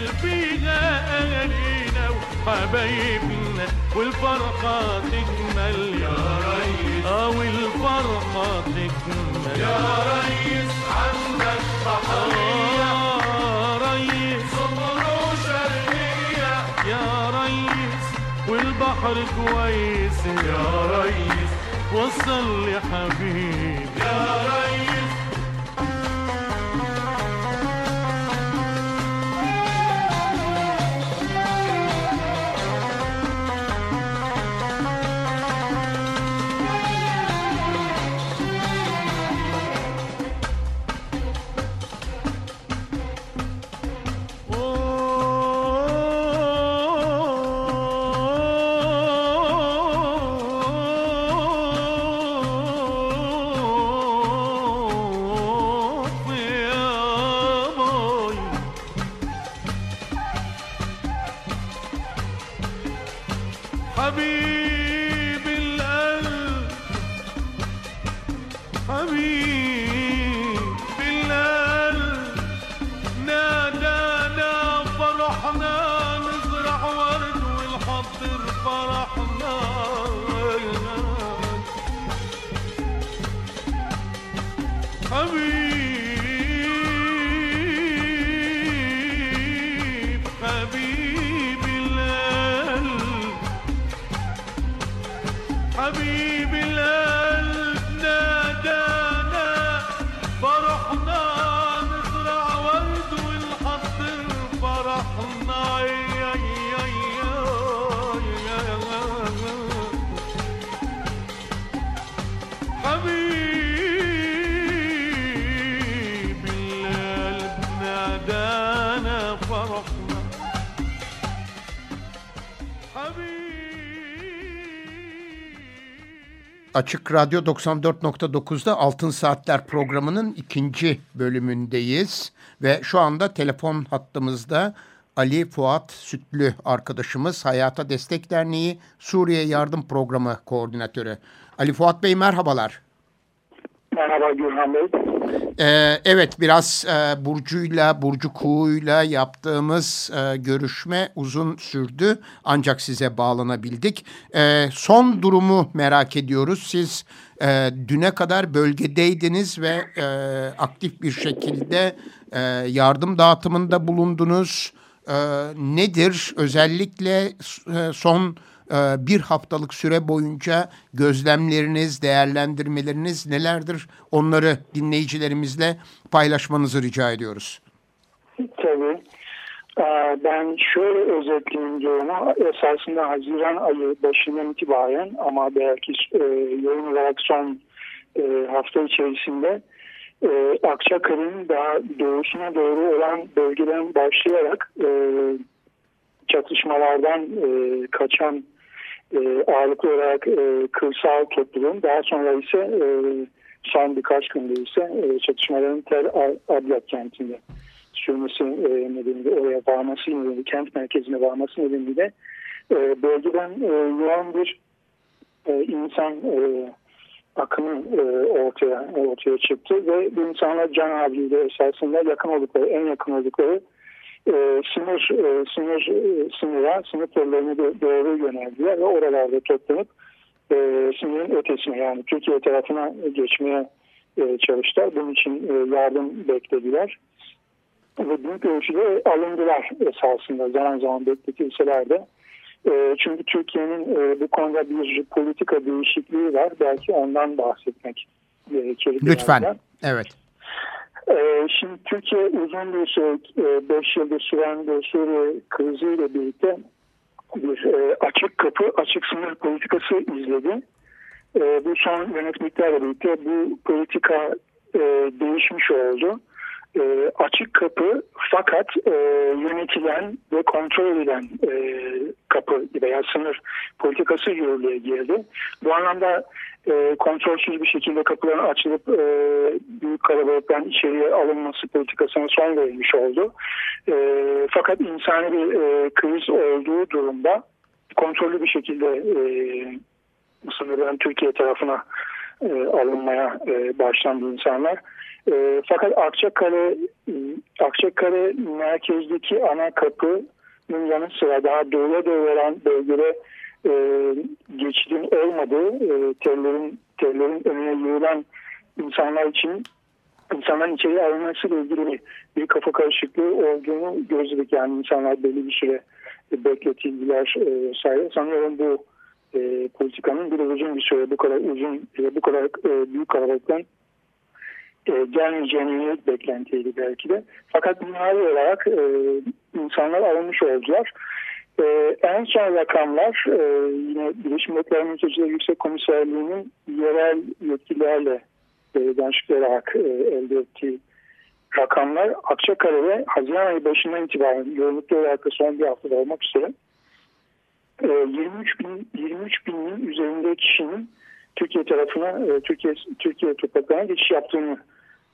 Speaker 3: لفيها اهالينا وحبايبنا والفرحة تكمل يا ريس. آه والفرحة تكمل يا ريس عندك بحرية آه ريس. شرقية يا ريس والبحر كويس. يا ريس وصل لي حبيبي. يا ريس.
Speaker 1: Açık Radyo 94.9'da Altın Saatler programının ikinci bölümündeyiz. Ve şu anda telefon hattımızda Ali Fuat Sütlü arkadaşımız Hayata Destek Derneği Suriye Yardım Programı Koordinatörü. Ali Fuat Bey merhabalar.
Speaker 4: Merhaba Gürhan Bey.
Speaker 1: Ee, evet biraz e, Burcu'yla, Burcu Kuğu'yla yaptığımız e, görüşme uzun sürdü. Ancak size bağlanabildik. E, son durumu merak ediyoruz. Siz e, düne kadar bölgedeydiniz ve e, aktif bir şekilde e, yardım dağıtımında bulundunuz. E, nedir özellikle e, son e, bir haftalık süre boyunca gözlemleriniz, değerlendirmeleriniz nelerdir? Onları dinleyicilerimizle paylaşmanızı rica ediyoruz.
Speaker 4: Tabii. Ee, Ben şöyle özetleyeyim durumu. Esasında Haziran ayı başından itibaren ama belki e, yoğun olarak son e, hafta içerisinde e, Akçakale'nin daha doğusuna doğru olan bölgeden başlayarak çatışmalardan kaçan e, ağırlıklı olarak e, kırsal topluluğun daha sonra ise e, son birkaç günde ise e, çatışmaların Tel Abyad kentinde sürmesi e, nedeniyle oraya varması nedeniyle kent merkezine varması nedeniyle e, bölgeden e, yoğun bir e, insan e, akımı e, ortaya ortaya çıktı ve bu insanlar can havliyle esasında yakın oldukları en yakın oldukları e, sınır e, sınır e, sınıra sınır tollarına do- doğru yöneldiler ve oralarda toplanıp e, sınırın ötesine yani Türkiye tarafına geçmeye e, çalıştılar. Bunun için e, yardım beklediler ve büyük ölçüde alındılar esasında zaman zaman bekletilseler de. E, çünkü Türkiye'nin e, bu konuda bir politika değişikliği var. Belki ondan bahsetmek gerekir.
Speaker 1: Lütfen.
Speaker 4: birazdan.
Speaker 1: Evet.
Speaker 4: Ee, Şimdi Türkiye uzun bir süre, 5 yıldır süren bir Suriye kriziyle birlikte bir e, açık kapı, açık sınır politikası izledi. E, Bu son yönetmeliklerle birlikte bu politika e, değişmiş oldu. E, Açık kapı fakat e, yönetilen ve kontrol edilen e, kapı veya sınır politikası yürürlüğe girdi. Bu anlamda e, kontrolsüz bir şekilde kapıların açılıp e, büyük kalabalıktan içeriye alınması politikasına son verilmiş oldu. E, fakat insani bir e, kriz olduğu durumda kontrollü bir şekilde e, sınırların Türkiye tarafına e, alınmaya e, başlandı insanlar. E, fakat Akçakale, Akçakale merkezdeki ana kapının yanı sıra daha doğuya doğru olan bölgede e, geçidin olmadığı e, tellerin, tellerin önüne yığılan insanlar için insanların içeri alınmasıyla ilgili bir, bir kafa karışıklığı olduğunu gözledik. Yani insanlar belli bir süre bekletildiler. E, say- sanıyorum bu e, politikanın bir uzun bir süre bu kadar uzun ve bu kadar e, büyük kalabalıktan e, gelmeyeceğine beklentiydi belki de. Fakat nihai olarak e, insanlar alınmış oldular. E, en son rakamlar e, yine Birleşmiş Milletler Mülteciler Yüksek Komiserliği'nin yerel yetkililerle e, danışıklı olarak e, elde ettiği rakamlar Akçakale'de Haziran ayı başından itibaren yoğunluklu olarak da son bir haftada olmak üzere e, 23 bin 23 binin üzerinde kişinin Türkiye tarafına e, Türkiye Türkiye topraklarına geçiş yaptığını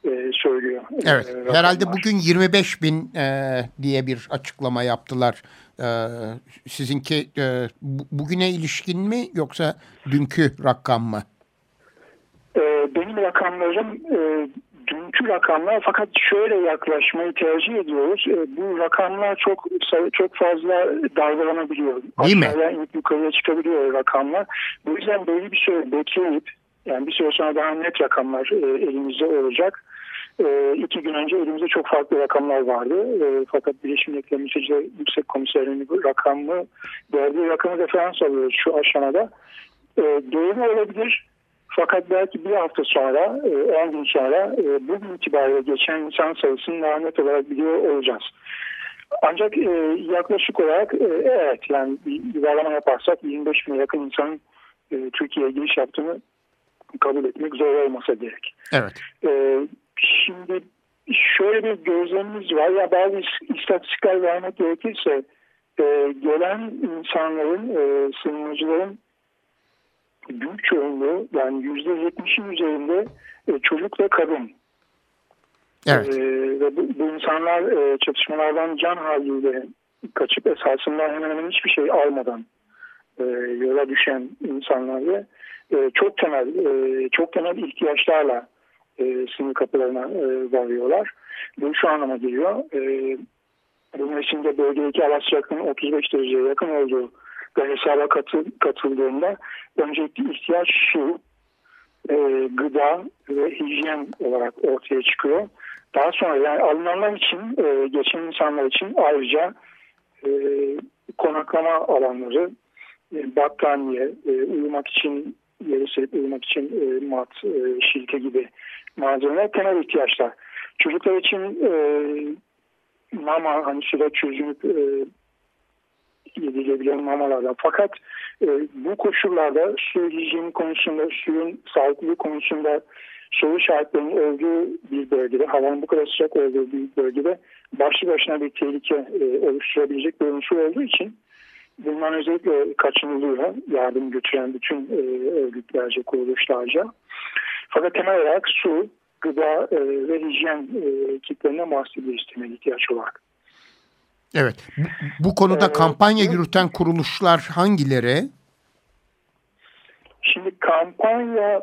Speaker 4: e, söylüyor. e,
Speaker 1: Evet.
Speaker 4: rakamlar.
Speaker 1: Herhalde bugün 25 bin e, diye bir açıklama yaptılar. E, sizinki e, bu- bugüne ilişkin mi yoksa dünkü rakam mı?
Speaker 4: Ee, benim rakamlarım e, dünkü rakamlar fakat şöyle yaklaşmayı tercih ediyoruz. E, bu rakamlar çok çok fazla dalgalanabiliyor.
Speaker 1: Değil mi?
Speaker 4: Aşağıya inip yukarıya çıkabiliyor rakamlar. Bu yüzden böyle bir süre bekleyip yani bir süre sonra daha net rakamlar e, elimizde olacak. E, iki gün önce elimizde çok farklı rakamlar vardı. E, fakat Birleşmiş Milletler Mülteciler Yüksek Komiserliği'nin bu rakamı verdiği rakamı referans alıyoruz şu aşamada. E, doğru olabilir. Fakat belki bir hafta sonra, e, 10 gün sonra e, bugün itibariyle geçen insan sayısını daha net olarak biliyor olacağız. Ancak e, yaklaşık olarak e, evet yani bir yuvarlama yaparsak 25 bin yakın insanın e, Türkiye'ye giriş yaptığını kabul etmek zor olmasa gerek.
Speaker 1: Evet.
Speaker 4: E, şimdi şöyle bir gözlemimiz var. Ya bazı istatistikler vermek gerekirse e, gelen insanların, e, sığınmacıların büyük çoğunluğu yani yüzde yetmişin üzerinde e, çocuk ve kadın.
Speaker 1: Evet.
Speaker 4: E, ve bu, bu insanlar e, çatışmalardan can haliyle kaçıp esasında hemen hemen hiçbir şey almadan e, yola düşen insanlar ve e, çok temel e, çok temel ihtiyaçlarla e, sınır kapılarına e, varıyorlar. Bu şu anlama geliyor. E, bunun içinde bölgedeki hava sıcaklığının 35 dereceye yakın olduğu hesaba katı, katıldığında öncelikli ihtiyaç su, e, gıda ve hijyen olarak ortaya çıkıyor. Daha sonra yani alınanlar için, e, geçen insanlar için ayrıca e, konaklama alanları, e, battaniye, e, uyumak için, yeri serip uyumak için e, mat, e, şilte gibi malzemeler temel ihtiyaçlar. Çocuklar için e, mama hani süre çözünüp e, yedilebilen mamalardan. Fakat e, bu koşullarda su hijyeni konusunda, suyun sağlıklı konusunda soru şartlarının olduğu bir bölgede, havanın bu kadar sıcak olduğu bir bölgede başlı başına bir tehlike e, oluşturabilecek bir unsur olduğu için bundan özellikle kaçınılıyor yardım götüren bütün e, örgütlerce, kuruluşlarca. Fakat temel olarak su, gıda e, ve hijyen e, kitlerine bahsediyoruz temel ihtiyaç olarak.
Speaker 1: Evet. Bu, bu konuda
Speaker 4: Ee,
Speaker 1: kampanya yürüten kuruluşlar hangileri?
Speaker 4: Şimdi kampanya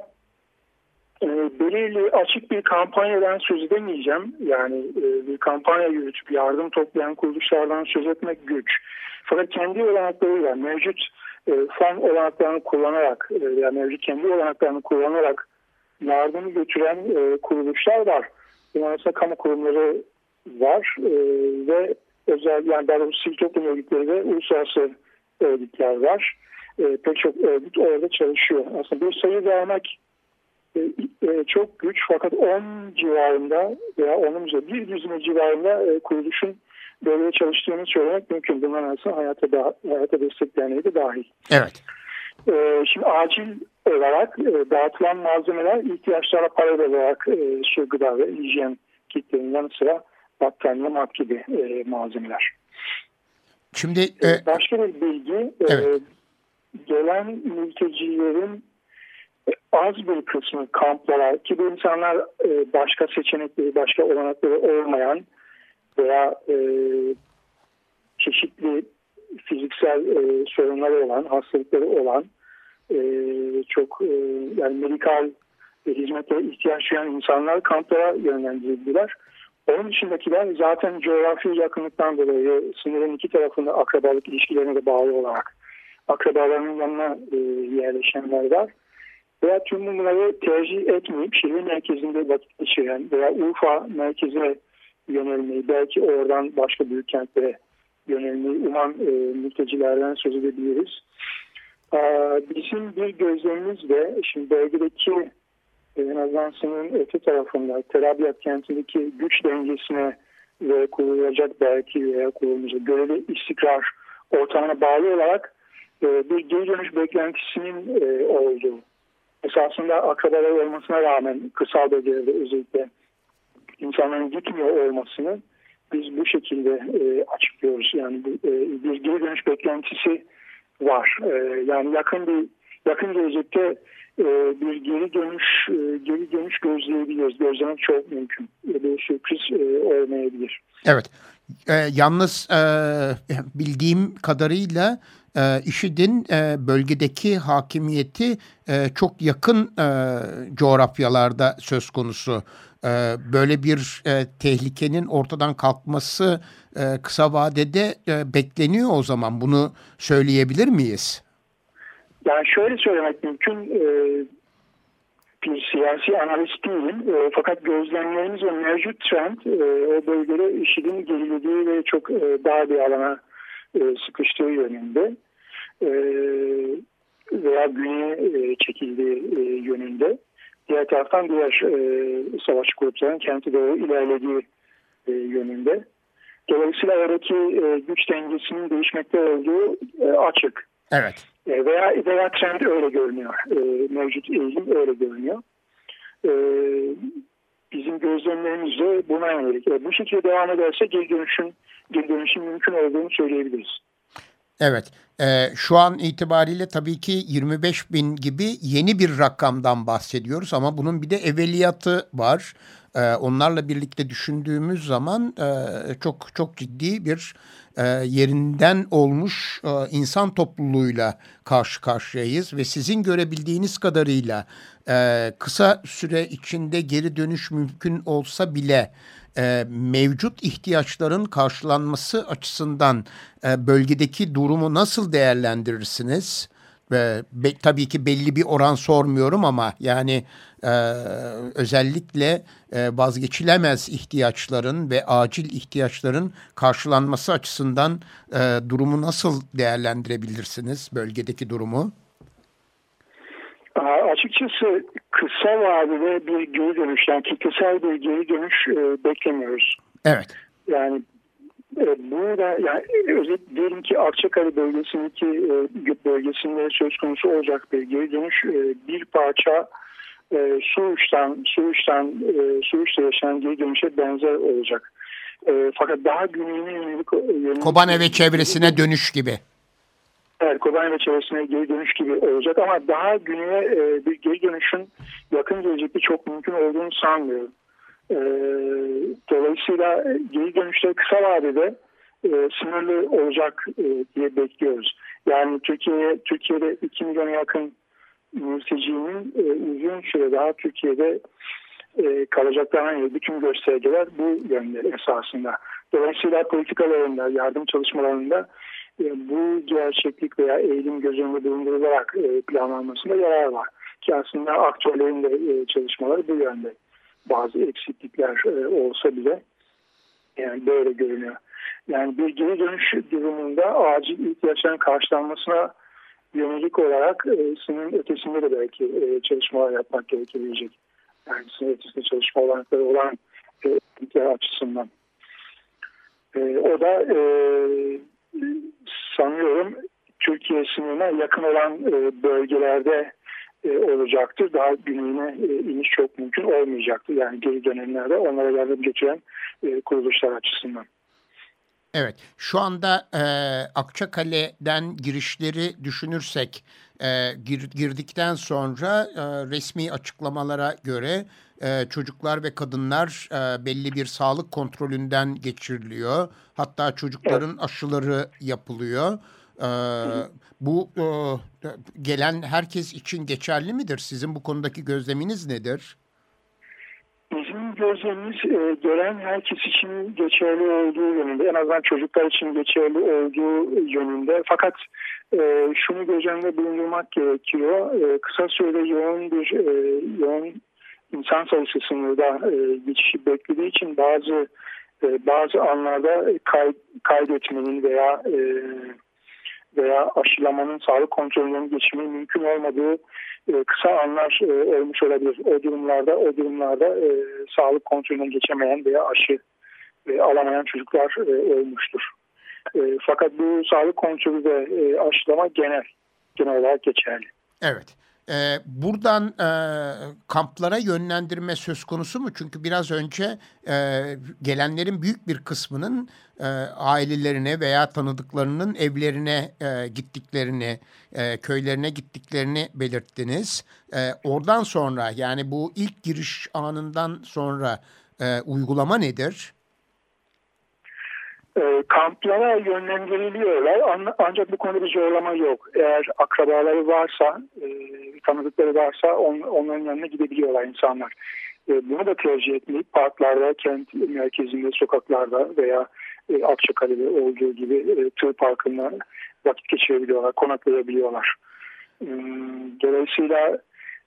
Speaker 4: e, belirli açık bir kampanyadan söz edemeyeceğim. Yani e, bir kampanya yürütüp yardım toplayan kuruluşlardan söz etmek güç. Fakat kendi olanaklarıyla mevcut e, fon olanaklarını kullanarak e, veya mevcut kendi olanaklarını kullanarak yardımı götüren e, kuruluşlar var. Arasında kamu kurumları var e, ve özel yani daha doğrusu sivil toplum örgütleri ve uluslararası örgütler var. E, pek çok örgüt orada çalışıyor. Aslında bir sayı vermek e, e, çok güç fakat 10 civarında veya onun üzerinde bir düzine civarında e, kuruluşun böyle çalıştığını söylemek mümkün. Bunların arasında hayata, da, hayata destek derneği de dahil.
Speaker 1: Evet.
Speaker 4: E, şimdi acil olarak e, dağıtılan malzemeler ihtiyaçlara paralel olarak e, su, gıda ve hijyen kitlerinin yanı sıra battaniye, mat gibi e, malzemeler.
Speaker 1: Şimdi e,
Speaker 4: E, Başka bir bilgi, e,
Speaker 1: Evet.
Speaker 4: gelen mültecilerin e, az bir kısmı kamplara ki bu insanlar e, başka seçenekleri, başka olanakları olmayan veya e, çeşitli fiziksel e, sorunları olan, hastalıkları olan e, çok e, yani medikal e, hizmetlere ihtiyaç duyan insanlar kamplara yönlendirildiler. Onun dışındakiler zaten coğrafi yakınlıktan dolayı sınırın iki tarafında akrabalık ilişkilerine de bağlı olarak akrabalarının yanına e, yerleşenler var. Veya tüm bunları tercih etmeyip şehir merkezinde vakit geçiren veya Urfa merkeze yönelmeyi belki oradan başka büyük kentlere yönelmeyi uman e, mültecilerden söz edebiliriz. Aa, bizim bir gözlemimiz de şimdi bölgedeki en azından sınırın öte tarafında Terabyat kentindeki güç dengesine ve kurulacak belki veya kurulmayacak göreli istikrar ortamına bağlı olarak e, bir geri dönüş beklentisinin e, olduğu. Esasında akrabalar olmasına rağmen kırsal bölgelerde özellikle insanların gitmiyor olmasını biz bu şekilde e, açıklıyoruz. Yani bir geri dönüş beklentisi var. Yani yakın bir yakın gelecekte bir geri dönüş e, geri dönüş gözleyebiliriz. Gözlemek çok mümkün. E, bir sürpriz e, olmayabilir.
Speaker 1: evet. E, yalnız e, bildiğim kadarıyla e, IŞİD'in e, bölgedeki hakimiyeti e, çok yakın e, coğrafyalarda söz konusu. E, böyle bir e, tehlikenin ortadan kalkması e, kısa vadede e, bekleniyor o zaman. Bunu söyleyebilir miyiz?
Speaker 4: Yani şöyle söylemek mümkün. E, bir siyasi analist değilim. E, fakat gözlemlerimiz ve mevcut trend e, o bölgede IŞİD'in gerilediği ve çok e, dar bir alana e, sıkıştığı yönünde e, veya güneye e, çekildiği e, yönünde. Diğer taraftan diğer e, savaş gruplarının kenti doğru ilerlediği e, yönünde. Dolayısıyla oradaki e, güç dengesinin değişmekte olduğu e, açık.
Speaker 1: Evet.
Speaker 4: E, veya veya trend öyle görünüyor. E, mevcut eğilim öyle görünüyor. E, bizim gözlemlerimiz de buna yönelik. E, bu şekilde devam ederse geri dönüşün, geri dönüşün mümkün olduğunu söyleyebiliriz.
Speaker 1: Evet, e, şu an itibariyle tabii ki 25 bin gibi yeni bir rakamdan bahsediyoruz ama bunun bir de evveliyatı var. E, onlarla birlikte düşündüğümüz zaman e, çok çok ciddi bir e, yerinden olmuş e, insan topluluğuyla karşı karşıyayız ve sizin görebildiğiniz kadarıyla e, kısa süre içinde geri dönüş mümkün olsa bile e, mevcut ihtiyaçların karşılanması açısından e, bölgedeki durumu nasıl değerlendirirsiniz? Ve be, tabii ki belli bir oran sormuyorum ama yani e, özellikle e, vazgeçilemez ihtiyaçların ve acil ihtiyaçların karşılanması açısından e, durumu nasıl değerlendirebilirsiniz bölgedeki durumu?
Speaker 4: Açıkçası kısa vadede bir geri dönüş, yani kitlesel bir geri dönüş e, beklemiyoruz.
Speaker 1: Evet.
Speaker 4: Yani burada yani özet diyelim ki Akçakale bölgesindeki e, bölgesinde söz konusu olacak bir geri dönüş e, bir parça e, Suruç'tan Suruç'tan e, Suruç'ta yaşanan geri dönüşe benzer olacak. E, fakat daha güneyine yönelik, yönelik
Speaker 1: Kobane ve çevresine dönüş gibi.
Speaker 4: Evet, Kobane ve çevresine geri dönüş gibi olacak ama daha güneye e, bir geri dönüşün yakın gelecekte çok mümkün olduğunu sanmıyorum. E, dolayısıyla geri dönüşler kısa vadede e, sınırlı olacak e, diye bekliyoruz. Yani Türkiye'ye Türkiye'de 2 milyona yakın mültecinin e, uzun süre daha Türkiye'de e, kalacaklarına yönelik bütün göstergeler bu yönde esasında. Dolayısıyla politikalarında, yardım çalışmalarında e, bu gerçeklik veya eğilim göz önünde bulundurularak e, planlanmasında yarar var. Ki aslında aktörlerin de e, çalışmaları bu yönde. Bazı eksiklikler e, olsa bile yani böyle görünüyor. Yani bir geri dönüş durumunda acil ihtiyaçların karşılanmasına yönelik olarak e, sınırın ötesinde de belki e, çalışmalar yapmak gerekebilecek. Yani sınır ötesinde çalışma olanakları olan e, açısından. E, o da sanıyorum Türkiye sınırına yakın olan bölgelerde e, olacaktır. Daha güneyine e, iniş çok mümkün olmayacaktır. Yani geri dönemlerde onlara yardım götüren e, kuruluşlar açısından.
Speaker 1: Evet, şu anda e, Akçakale'den girişleri düşünürsek e, gir, girdikten sonra e, resmi açıklamalara göre e, çocuklar ve kadınlar e, belli bir sağlık kontrolünden geçiriliyor. Hatta çocukların evet. aşıları yapılıyor. E, bu e, gelen herkes için geçerli midir? Sizin bu konudaki gözleminiz nedir?
Speaker 4: Bizim gözlemimiz e, gelen herkes için geçerli olduğu yönünde. En azından çocuklar için geçerli olduğu yönünde. Fakat e, şunu göz önünde bulundurmak gerekiyor. E, kısa sürede yoğun bir e, yoğun insan sayısı sınırda e, geçişi beklediği için bazı e, bazı anlarda kay, kaydetmenin veya e, veya aşılamanın sağlık kontrolünün geçmenin mümkün olmadığı e, kısa anlar e, olmuş olabilir. O durumlarda o durumlarda e, sağlık kontrolünden geçemeyen veya aşı e, alamayan çocuklar e, olmuştur. E, fakat bu sağlık kontrolü ve e, aşılama genel genel olarak geçerli.
Speaker 1: Evet. E, buradan e, kamplara yönlendirme söz konusu mu? Çünkü biraz önce e, gelenlerin büyük bir kısmının e, ailelerine veya tanıdıklarının evlerine e, gittiklerini, e, köylerine gittiklerini belirttiniz. E, oradan sonra yani bu ilk giriş anından sonra e, uygulama nedir?
Speaker 4: E, kamplara yönlendiriliyorlar ancak bu konuda bir zorlama yok. Eğer akrabaları varsa, e, tanıdıkları varsa on, onların yanına gidebiliyorlar insanlar. E, bunu da tercih etmeyip parklarda, kent merkezinde, sokaklarda veya e, Akçakale'de olduğu gibi e, tır parkında vakit geçirebiliyorlar, konaklayabiliyorlar. E, dolayısıyla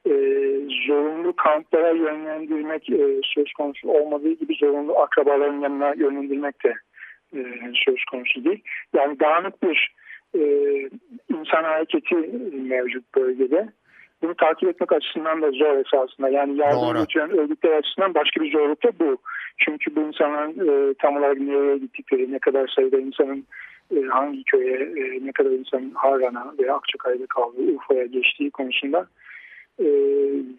Speaker 4: e, zorunlu kamplara yönlendirmek e, söz konusu olmadığı gibi zorunlu akrabaların yanına yönlendirmek de e, söz konusu değil. Yani dağınık bir e, insan hareketi mevcut bölgede. Bunu takip etmek açısından da zor esasında. Yani yardım götüren örgütler açısından başka bir zorluk da bu. Çünkü bu insanların e, tam olarak nereye gittikleri, ne kadar sayıda insanın e, hangi köye, e, ne kadar insanın Harran'a veya Akçakaya'da kaldığı, Urfa'ya geçtiği konusunda e,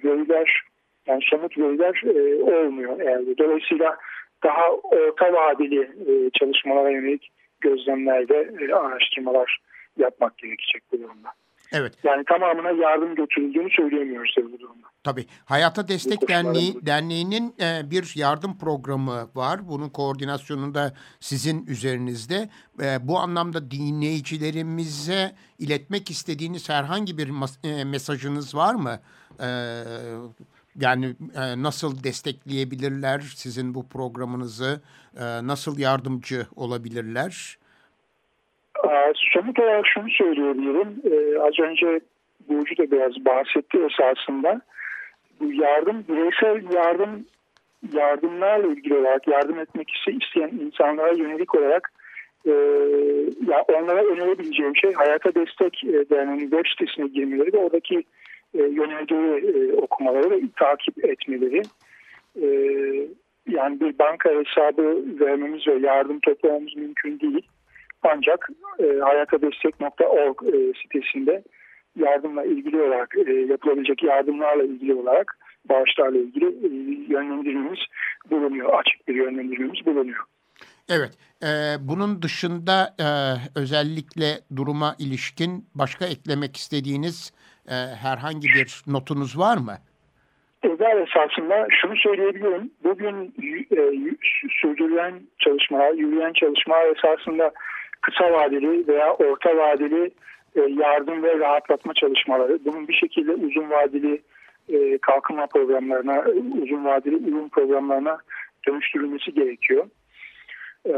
Speaker 4: veriler Yani somut veriler e, olmuyor elde. Dolayısıyla daha orta vadeli e, çalışmalara yönelik gözlemlerde e, araştırmalar yapmak gerekecek bu durumda.
Speaker 1: Evet.
Speaker 4: Yani tamamına yardım götürüldüğünü söyleyemiyoruz tabii bu durumda.
Speaker 1: Tabii. Hayata Destek Derneği
Speaker 4: bu-
Speaker 1: Derneği'nin e, bir yardım programı var. Bunun koordinasyonunda sizin üzerinizde. E, bu anlamda dinleyicilerimize iletmek istediğiniz herhangi bir e, mesajınız var mı? E, yani e, nasıl destekleyebilirler sizin bu programınızı? E, nasıl yardımcı olabilirler?
Speaker 4: Somut olarak şunu söyleyebilirim. Ee, az önce Burcu da biraz bahsetti esasında. Bu yardım, bireysel yardım yardımlarla ilgili olarak yardım etmek iste- isteyen insanlara yönelik olarak e, ya onlara önerebileceğim şey Hayata Destek e, Derneği'nin web sitesine girmeleri ve oradaki e, yönergeyi e, okumaları ve takip etmeleri. E, yani bir banka hesabı vermemiz ve yardım toplamamız mümkün değil. Ancak e, hayatadestek.org e, sitesinde yardımla ilgili olarak yapılabilecek yardımlarla ilgili olarak bağışlarla ilgili yönlendirmemiz bulunuyor. Açık bir yönlendirmemiz bulunuyor.
Speaker 1: Evet. e, bunun dışında e, özellikle duruma ilişkin başka eklemek istediğiniz e, herhangi bir notunuz var mı?
Speaker 4: Evvel esasında şunu söyleyebilirim. Bugün e, sürdürülen çalışmalar, yürüyen çalışmalar esasında kısa vadeli veya orta vadeli e, yardım ve rahatlatma çalışmaları. Bunun bir şekilde uzun vadeli e, kalkınma programlarına, uzun vadeli uyum programlarına dönüştürülmesi gerekiyor. E,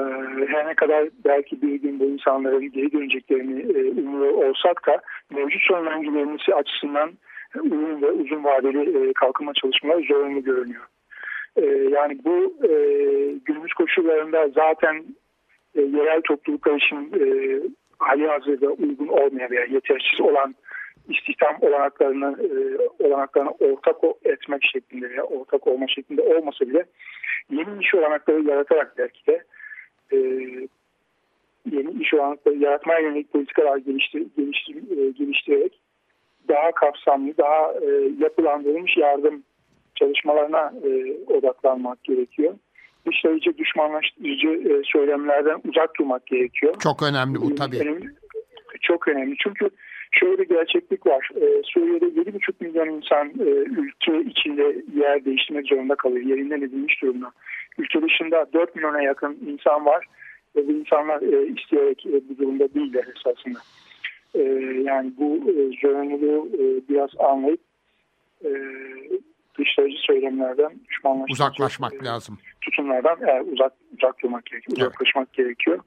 Speaker 4: her ne kadar belki bir gün bu insanların geri döneceklerini e, umuyor olsak da mevcut sorunların giderilmesi açısından uyum ve uzun vadeli e, kalkınma çalışmaları zorunlu görünüyor. E, yani bu e, günümüz koşullarında zaten e, yerel topluluklar için e, hali hazırda uygun olmayan veya yetersiz olan istihdam olanaklarını e, olanaklarına ortak etmek şeklinde veya ortak olma şeklinde olmasa bile yeni iş olanakları yaratarak belki de e, yeni iş olanakları yaratmaya yönelik politikalar geliştir, geliştir, e, geliştirerek daha kapsamlı, daha e, yapılandırılmış yardım çalışmalarına e, odaklanmak gerekiyor. Dışlayıcı, düşmanlaştırıcı e, söylemlerden uzak durmak gerekiyor.
Speaker 1: Çok önemli bu tabii.
Speaker 4: Önemli- çok önemli. Çünkü şöyle bir gerçeklik var. Ee, Suriye'de 7,5 milyon insan e, ülke içinde yer değiştirmek zorunda kalıyor. Yerinden edilmiş durumda. Ülke dışında 4 milyona yakın insan var. Ve bu insanlar e, isteyerek e, bu durumda değiller esasında. E, yani bu e, zorunluluğu e, biraz anlayıp e, dışlayıcı söylemlerden düşmanlaştırıcı
Speaker 1: Uzaklaşmak
Speaker 4: e,
Speaker 1: lazım.
Speaker 4: tutumlardan e, uzak uzak durmak gerekiyor.
Speaker 1: Evet.
Speaker 4: Uzaklaşmak gerekiyor.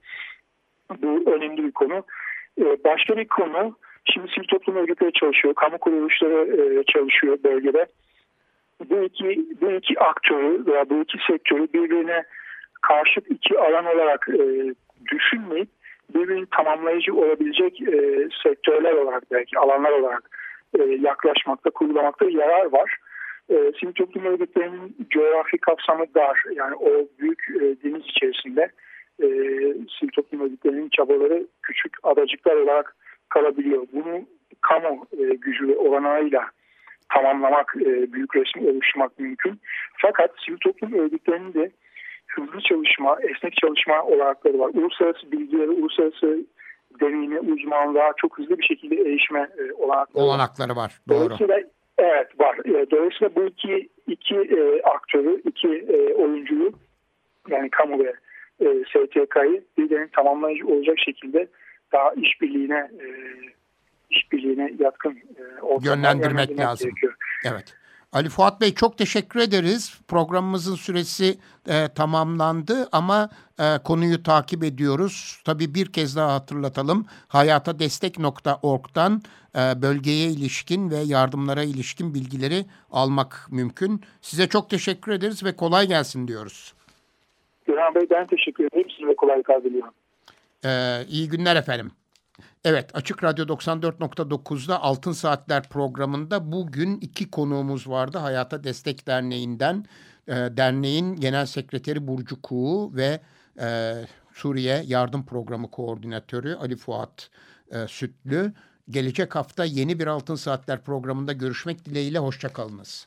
Speaker 4: Bu önemli bir konu. E, başka bir konu şimdi sivil toplum örgütleri çalışıyor, kamu kuruluşları e, çalışıyor bölgede. Bu iki bu iki aktörü veya bu iki sektörü birbirine karşıt iki alan olarak e, düşünmeyip birbirini tamamlayıcı olabilecek e, sektörler olarak belki alanlar olarak yaklaşmakta, kurgulamakta yarar var. E, sivil toplum örgütlerinin coğrafi kapsamı dar. Yani o büyük deniz içerisinde e, sivil toplum örgütlerinin çabaları küçük adacıklar olarak kalabiliyor. Bunu kamu e, gücü olanağıyla tamamlamak, e, büyük resmi oluşturmak mümkün. Fakat sivil toplum örgütlerinin de hızlı çalışma, esnek çalışma olanakları var. Uluslararası bilgileri, uluslararası deneyime, uzmanlığa çok hızlı bir şekilde erişme e, olanakları var.
Speaker 1: Olanakları var. Doğru.
Speaker 4: Dolayısıyla evet var. E, Dolayısıyla bu iki iki e, aktörü, iki e, oyuncuyu yani kamu ve e, STK'yı birbirinin tamamlayıcı olacak şekilde daha işbirliğine e, işbirliğine yatkın e,
Speaker 1: Yönlendirmek lazım.
Speaker 4: gerekiyor.
Speaker 1: Evet. Ali Fuat Bey çok teşekkür ederiz. Programımızın süresi e, tamamlandı ama e, konuyu takip ediyoruz. Tabii bir kez daha hatırlatalım. hayatadestek.org'dan e, bölgeye ilişkin ve yardımlara ilişkin bilgileri almak mümkün. Size çok teşekkür ederiz ve kolay gelsin diyoruz.
Speaker 4: Gürhan Bey ben teşekkür ederim. Size kolaylıklar diliyorum.
Speaker 1: Ee, iyi günler efendim. Evet Açık Radyo 94.9'da Altın Saatler programında bugün iki konuğumuz vardı. Hayata Destek Derneği'nden e, derneğin genel sekreteri Burcu Kuğu ve e, Suriye Yardım Programı Koordinatörü Ali Fuat e, Sütlü. Gelecek hafta yeni bir Altın Saatler programında görüşmek dileğiyle hoşçakalınız.